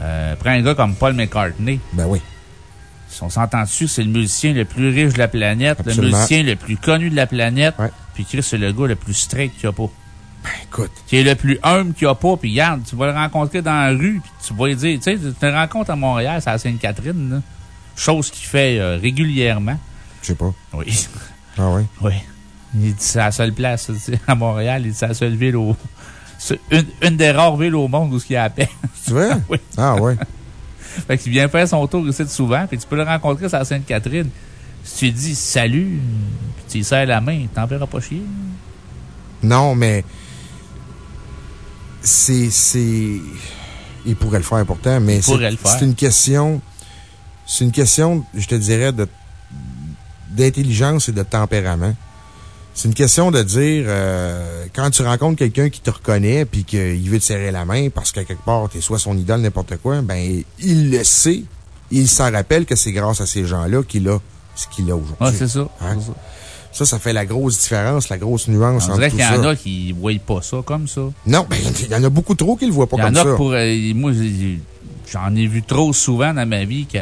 Euh, prends un gars comme Paul McCartney. Ben oui. On s'entend dessus, c'est le musicien le plus riche de la planète, Absolument. le musicien le plus connu de la planète. Ouais. Puis Chris, c'est le gars le plus straight qu'il n'y a pas. Ben, écoute. Qui est le plus humble qu'il n'y a pas. Puis regarde, tu vas le rencontrer dans la rue, puis tu vas lui dire, tu sais, tu te rencontres à Montréal, c'est à Sainte-Catherine. Chose qu'il fait euh, régulièrement. Je sais pas. Oui. Ah oui? Oui. Il dit c'est la seule place à Montréal, il dit c'est la seule ville au. Une, une, des rares villes au monde où il y a à paix. Tu vois? oui. Ah oui. Fait qu'il vient faire son tour ici souvent, puis tu peux le rencontrer à Sainte-Catherine. Si tu lui dis salut, puis tu lui serres la main, t'en verras pas chier. Non, mais. C'est. Il pourrait le faire pourtant, mais c'est une question. C'est une question, je te dirais, d'intelligence et de tempérament. C'est une question de dire, euh, quand tu rencontres quelqu'un qui te reconnaît puis qu'il veut te serrer la main parce qu'à quelque part, t'es soit son idole, n'importe quoi, ben, il le sait. Il s'en rappelle que c'est grâce à ces gens-là qu'il a ce qu'il a aujourd'hui. Ah, c'est ça, hein? ça. Ça, ça fait la grosse différence, la grosse nuance. On dirait qu'il y en a qui ne voient pas ça comme ça. Non, ben, il y en a beaucoup trop qui le voient pas comme ça. Il y en a pour, euh, moi, j'en ai vu trop souvent dans ma vie que,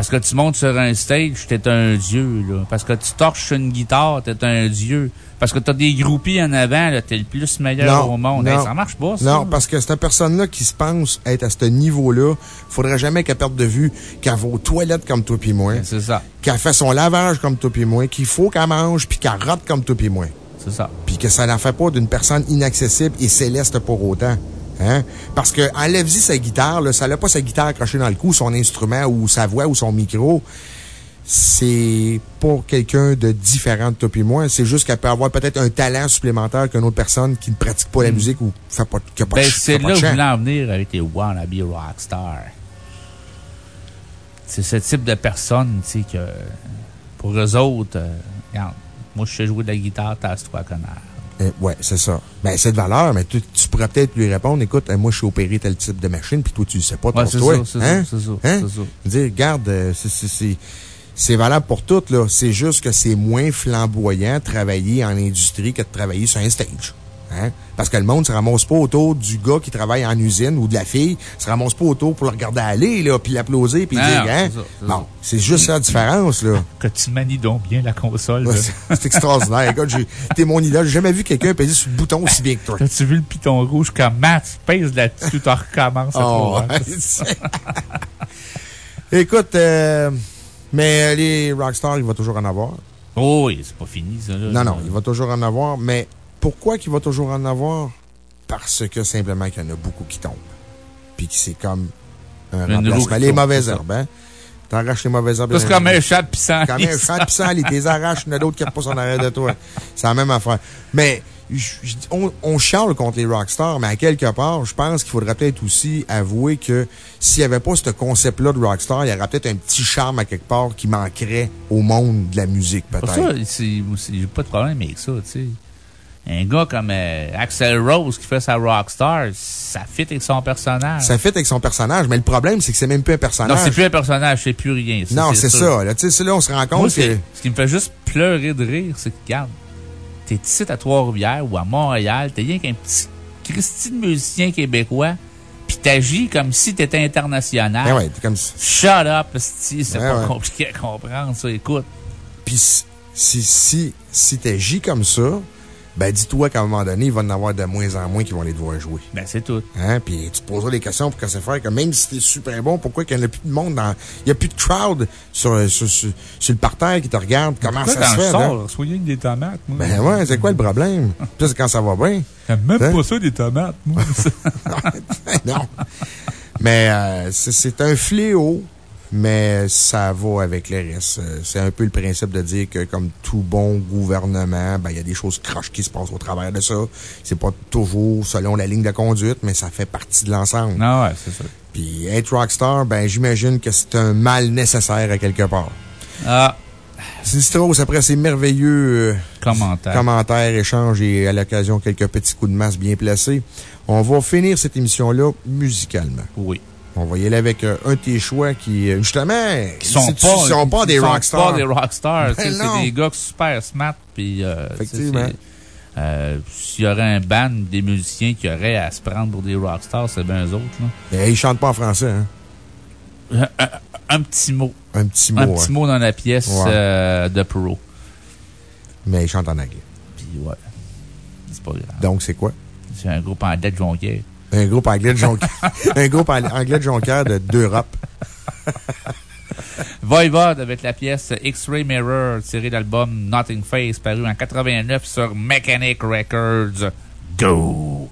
parce que tu montes sur un stage, t'es un dieu, là. Parce que tu torches une guitare, t'es un dieu. Parce que t'as des groupies en avant, là, t'es le plus meilleur non, au monde. Non, hey, ça marche pas, ça. Non, parce que cette personne-là qui se pense être à ce niveau-là, faudrait jamais qu'elle perde de vue qu'elle va aux toilettes comme toi pis moi. C'est ça. Qu'elle fait son lavage comme toi pis moi, qu'il faut qu'elle mange puis qu'elle rate comme toi pis moi. C'est ça. Puis que ça n'en fait pas d'une personne inaccessible et céleste pour autant. Hein? Parce que enlève-y sa guitare, là, ça n'a pas sa guitare accrochée dans le cou, son instrument ou sa voix ou son micro. C'est pas quelqu'un de différent de toi et moi. C'est juste qu'elle peut avoir peut-être un talent supplémentaire qu'une autre personne qui ne pratique pas la musique ou fait pas, qui a pas ben, C'est là où je voulais en venir avec les wannabe rockstar. C'est ce type de personne, tu sais, que pour eux autres, euh, regarde, moi je sais jouer de la guitare, tasse-toi, connard. Euh, ouais, c'est ça. Ben, c'est de valeur, mais tu, tu pourrais peut-être lui répondre, écoute, moi, je suis opéré tel type de machine, puis toi, tu le sais pas, ouais, pour toi. C'est hein? ça, c'est ça. Hein? ça. Dire, regarde, c'est, c'est valable pour toutes, là. C'est juste que c'est moins flamboyant travailler en industrie que de travailler sur un stage. Hein? Parce que le monde se ramasse pas autour du gars qui travaille en usine ou de la fille, se ramasse pas autour pour le regarder aller, là, puis l'applaudir, puis dire, hein? Non, c'est juste ça la différence, là. Que tu manies donc bien la console. Ouais, c'est extraordinaire. Écoute, t'es mon idole. J'ai jamais vu quelqu'un peser sur le bouton aussi bien que toi. T'as-tu vu le piton rouge comme Matt? Tu pèses là-dessus, tu recommences à oh, ouais, Écoute, euh, mais les Rockstars, il va toujours en avoir. Oh oui, c'est pas fini, ça, là. Non, non, il va toujours en avoir, mais pourquoi qu'il va toujours en avoir? Parce que simplement qu'il y en a beaucoup qui tombent. Puis que c'est comme un remplacement. Les mauvaises herbes, hein? T'arraches les mauvaises herbes. C'est comme un chat de pissenlit. Comme un chat de pissenlit. T'es arraches, il y en a d'autres qui pas son arrêt de toi. C'est la même affaire. Mais on, on contre les rockstars, mais à quelque part, je pense qu'il faudrait peut-être aussi avouer que s'il n'y avait pas ce concept-là de rockstar, il y aurait peut-être un petit charme à quelque part qui manquerait au monde de la musique, peut-être. Ça, j'ai pas de problème avec ça, tu sais. Un gars comme euh, Axel Rose qui fait sa rockstar, ça fit avec son personnage. Ça fit avec son personnage, mais le problème, c'est que c'est même plus un personnage. Non, c'est plus un personnage, c'est plus rien. non, c'est ça. Là, là, on se rend compte que. Ce qui me fait juste pleurer de rire, c'est que, regarde, t'es ici à Trois-Rivières ou à Montréal, t'es rien qu'un petit Christine musicien québécois, pis t'agis comme si t'étais international. Ben ouais, t'es comme si... Shut up, c'est pas compliqué à comprendre, ça, écoute. Puis si, si, si t'agis comme ça, ben dis-toi qu'à un moment donné, il va en avoir de moins en moins qui vont aller devoir jouer. Ben c'est tout. Hein? Puis tu te poseras des questions pour que ça fasse que même si t'es super bon, pourquoi qu'il n'y a plus de monde dans. Il n'y a plus de crowd sur, sur, sur, le parterre qui te regarde? Comment ça se fait? Sors, soyez des tomates, moi. Ben ouais, c'est quoi le problème? Puis c'est quand ça va bien. même hein? pas ça des tomates, moi. non. Mais euh, c'est un fléau mais ça va avec les restes. Euh, c'est un peu le principe de dire que, comme tout bon gouvernement, ben, il y a des choses croches qui se passent au travers de ça. C'est pas toujours selon la ligne de conduite, mais ça fait partie de l'ensemble. Ah ouais, c'est ça. Puis être rockstar, ben, j'imagine que c'est un mal nécessaire à quelque part. Ah. Sinistros, après ces merveilleux euh, commentaires. commentaires, échanges et à l'occasion quelques petits coups de masse bien placés, on va finir cette émission-là musicalement. Oui. On va y aller avec euh, un de tes choix qui, euh, justement, qui sont pas, sont pas des rockstars. pas des rockstars. Ben c'est des gars super smart. Puis, euh, Effectivement. S'il y aurait un band des musiciens qui auraient à se prendre pour des rockstars, c'est bien eux autres. Là. Mais ils chantent pas en français, hein? Un, petit mot. Un petit mot. Un petit mot dans la pièce de Pro. Mais ils chantent en anglais. Puis, ouais. C'est pas grave. Donc, c'est quoi? C'est un groupe en dette jonquière. Un groupe anglais de Jonquière. un groupe anglais de Jonquière d'Europe. Voivode avec la pièce X-Ray Mirror tirée d'album Nothing Face paru en 89 sur Mechanic Records. Go!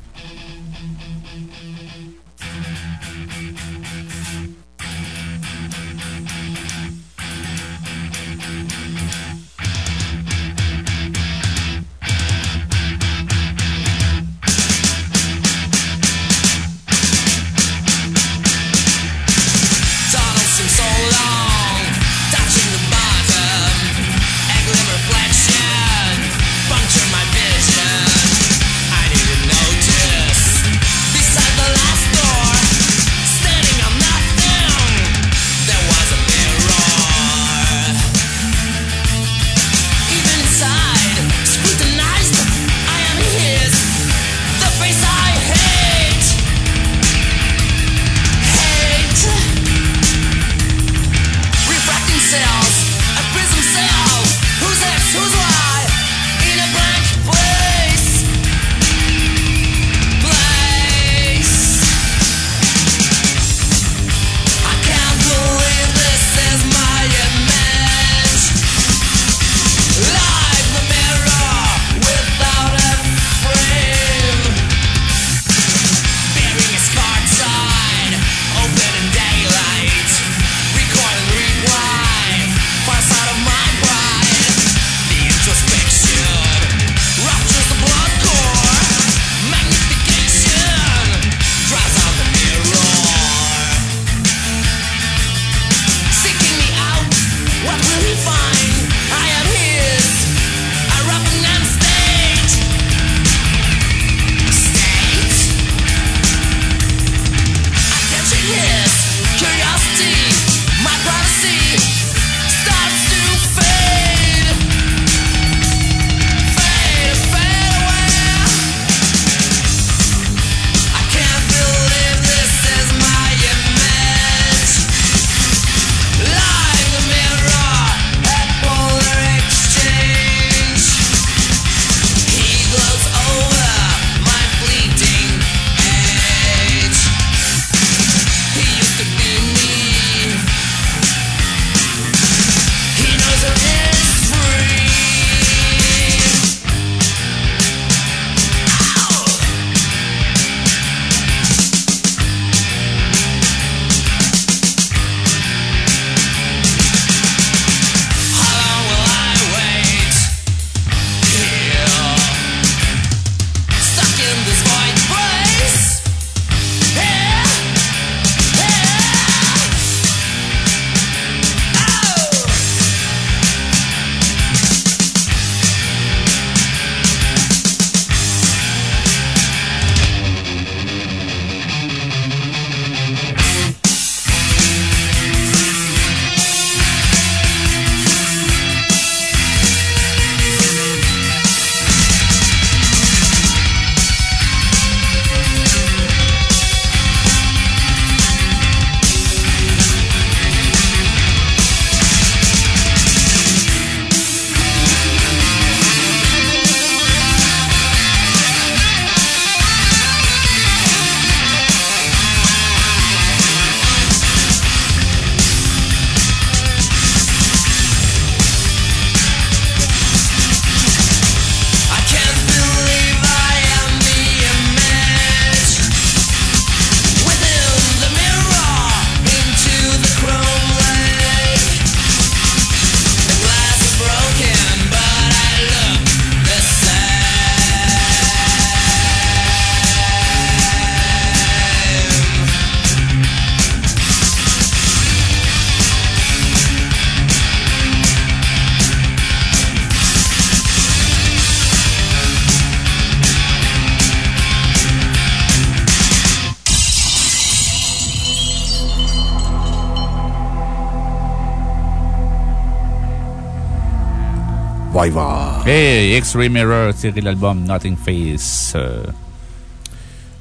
Et X-Ray Mirror tiré de l'album Nothing Face. Euh.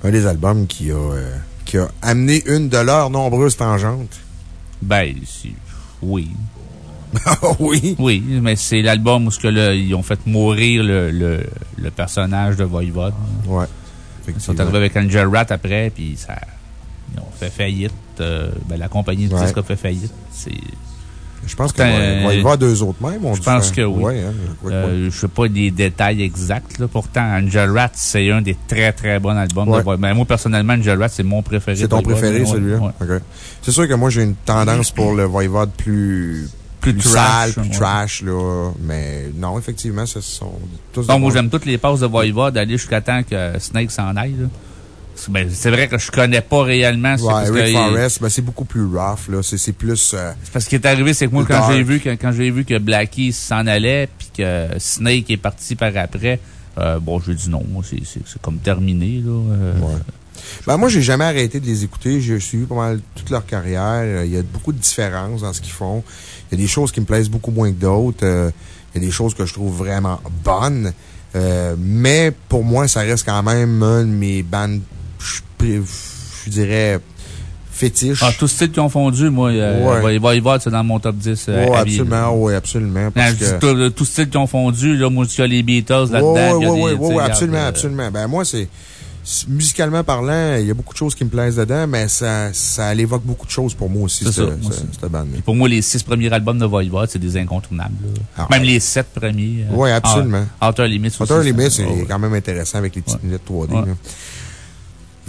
Un des albums qui a, euh, qui a amené une de leurs nombreuses tangentes. Ben, oui. oui? Oui, mais c'est l'album où que, ils ont fait mourir le, le, le personnage de Voivod. Ouais. Ils sont arrivés avec Angel Rat après, puis ça. Ils ont fait faillite. Euh, ben, la compagnie de ouais. disque a fait faillite. C'est. Je pense qu'il va y avoir deux autres même. je pense que oui. Ouais, hein, euh, je ne sais pas des détails exacts. Là. Pourtant, Angel Rat, c'est un des très très bons albums. Ben, moi, personnellement, Angel Rat, c'est mon préféré. C'est ton préféré, celui-là? C'est sûr que moi, j'ai une tendance pour le Voivod plus plus, plus trash, sale, plus trash, là. Mais non, effectivement, ce sont tous. Non, moi, j'aime toutes les passes de Voivod d'aller jusqu'à temps que Snake s'en aille, là. Ben, c'est vrai que je connais pas réellement. Ouais, Rick Forrest, ben, c'est beaucoup plus rough, là. C'est plus. Euh, parce qu'il est arrivé, c'est que moi, quand j'ai vu, quand, j'ai vu que Blackie s'en allait, puis que Snake est parti par après, euh, bon, j'ai dit non. C'est comme terminé, là. Euh. ouais. Ben, moi, j'ai jamais arrêté de les écouter. J'ai suivi pas mal toute leur carrière. Il y a beaucoup de différences dans ce qu'ils font. Il y a des choses qui me plaisent beaucoup moins que d'autres. il y a des choses que je trouve vraiment bonnes. mais pour moi, ça reste quand même une de mes bandes je dirais, fétiche. Ah, tous style confondu, moi, euh, ouais. Voivod, c'est dans mon top 10. Euh, oui, absolument, oui, absolument. Parce que... Tout style confondu, là, moi, il y a les Beatles là-dedans. Oui, oui, oui, absolument, euh, absolument. Ben, moi, c'est, musicalement parlant, il y a beaucoup de choses qui me plaisent dedans, mais ça, ça évoque beaucoup de choses pour moi aussi, cette, cette, bande Pour moi, les six premiers albums de Voivod, c'est des incontournables. Ah, Même les sept premiers. Oui, absolument. Outer Limits. Outer Limits, c'est quand même intéressant avec les petites minutes 3D.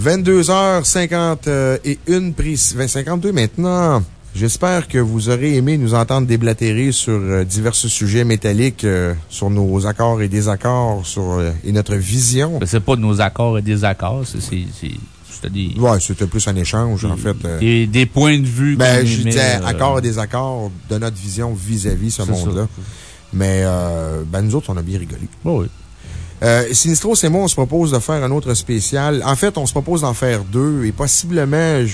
22h51 euh, prise, 52 maintenant. J'espère que vous aurez aimé nous entendre déblatérer sur euh, divers sujets métalliques, euh, sur nos accords et désaccords, sur et notre vision. C'est pas nos accords et désaccords, c'est. Des... Ouais, c'était plus un échange, en fait. Des, des, points de vue. Ben, je disais accords et désaccords de notre vision vis-à-vis ce monde-là. Mais, ben, nous autres, on a bien rigolé. oui. Euh, Sinistro, c'est moi, on se propose de faire un autre spécial. En fait, on se propose d'en faire deux et possiblement,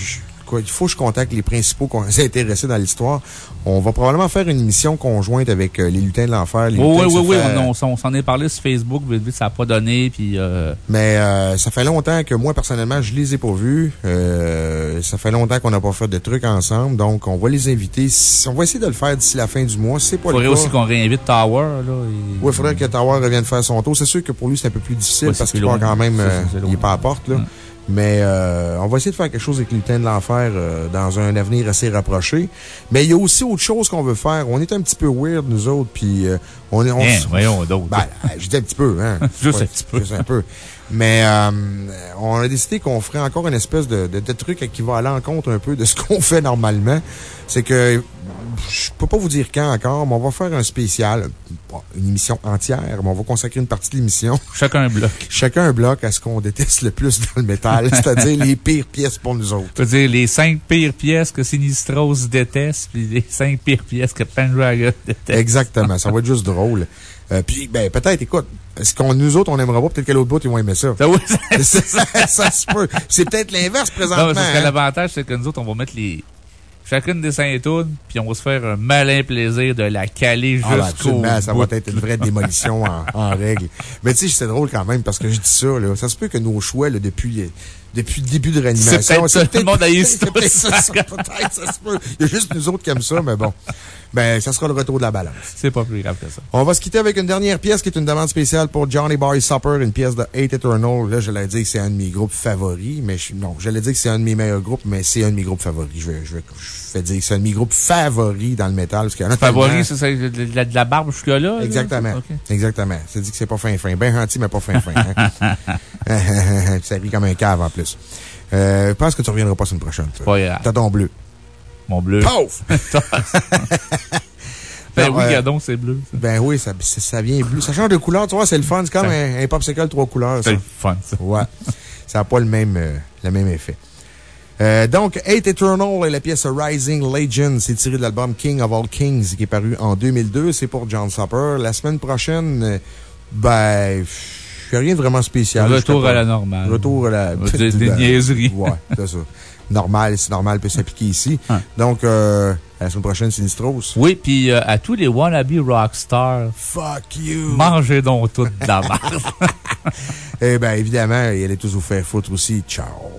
quoi, il faut que je contacte les principaux s'est intéressés dans l'histoire. On va probablement faire une émission conjointe avec euh, les lutins de l'enfer. Oui, oui, oui, oui, on, s'en est parlé sur Facebook, vite, ça n'a pas donné, puis euh, Mais, euh, ça fait longtemps que moi, personnellement, je les ai pas vus. ça fait longtemps qu'on n'a pas fait de trucs ensemble, donc on va les inviter. On va essayer de le faire d'ici la fin du mois. C'est pas Il faudrait aussi qu'on réinvite Tower, là. Oui, il faudrait que Tower revienne faire son tour. C'est sûr que pour lui, c'est un peu plus difficile parce qu'il quand même, il est pas à porte, là. Mais euh, on va essayer de faire quelque chose avec Lutin de l'Enfer euh, dans un avenir assez rapproché. Mais il y a aussi autre chose qu'on veut faire. On est un petit peu weird, nous autres, puis euh, on est... On, hein, voyons d'autres. Ben, je dis un petit peu, hein. juste un petit peu. Juste un peu. Mais on a décidé qu'on ferait encore une espèce de, de, de truc qui va à l'encontre un peu de ce qu'on fait normalement. C'est que je peux pas vous dire quand encore, mais on va faire un spécial, une émission entière, mais on va consacrer une partie de l'émission. Chacun un bloc. Chacun un bloc à ce qu'on déteste le plus dans le métal, c'est-à-dire les pires pièces pour nous autres. cest dire les cinq pires pièces que Sinistros déteste, puis les cinq pires pièces que Pendragon déteste. Exactement. Ça va être juste drôle. Euh, puis, ben, peut-être, écoute, est-ce qu'on, nous autres, on aimerait pas, peut-être que l'autre bout, ils vont aimer ça. Ça, oui, ça, ça, se peut. C'est peut-être l'inverse présentement. Non, parce que hein. l'avantage, c'est que nous autres, on va mettre les, chacune des cinq tunes, puis on va se faire un malin plaisir de la caler ah, ben, jusqu'au bout. ça va être une vraie démolition en, règle. Mais tu sais, c'est drôle quand même parce que je dis ça, là. Ça se peut que nos choix, là, depuis, depuis le début de réanimation. C'est peut-être tout le monde a eu ça. Peut-être ça, se peut. Il y a juste nous autres qui aiment ça, mais bon. Ben, ça sera le retour de la balance. C'est pas plus grave que ça. On va se quitter avec une dernière pièce qui est une demande spéciale pour Johnny Boy Supper, une pièce de Hate Eternal. Là, je l'ai dit que c'est un de mes groupes favoris, mais je, non, j'allais dire que c'est un de mes meilleurs groupes, mais c'est un de mes groupes favoris. Je vais, je vais, je dire que c'est un de mes groupes favoris dans le métal. Favori, c'est de, de, la barbe jusque-là? Exactement. Exactement. Ça dit que c'est pas fin fin. Ben gentil, mais pas fin fin. Hein. ça rit comme un cave en plus. Euh, je pense que tu reviendras pas la semaine prochaine. T'as ton bleu. Mon bleu. Pauvre! ben oui, Gadon, c'est bleu. Ben oui, ça, ça vient bleu. Ça change de couleur, tu vois, c'est le fun. C'est comme un, un popsicle trois couleurs. C'est le fun, ça. Ouais. ça n'a pas le même, euh, le même effet. Euh, donc, Hate Eternal et la pièce Rising Legend, c'est tiré de l'album King of All Kings qui est paru en 2002. C'est pour John Supper. La semaine prochaine, euh, ben, rien de vraiment spécial. Retour à la normale. Retour à la. Des, des niaiseries. Ouais, c'est ça. Normal, c'est normal, peut s'appliquer ici. Donc, euh, la semaine prochaine, Sinistros. Oui, puis euh, à tous les wannabe rockstars. Fuck you! Mangez donc tout de la merde. eh bien, évidemment, il allait tous vous faire foutre aussi. Ciao!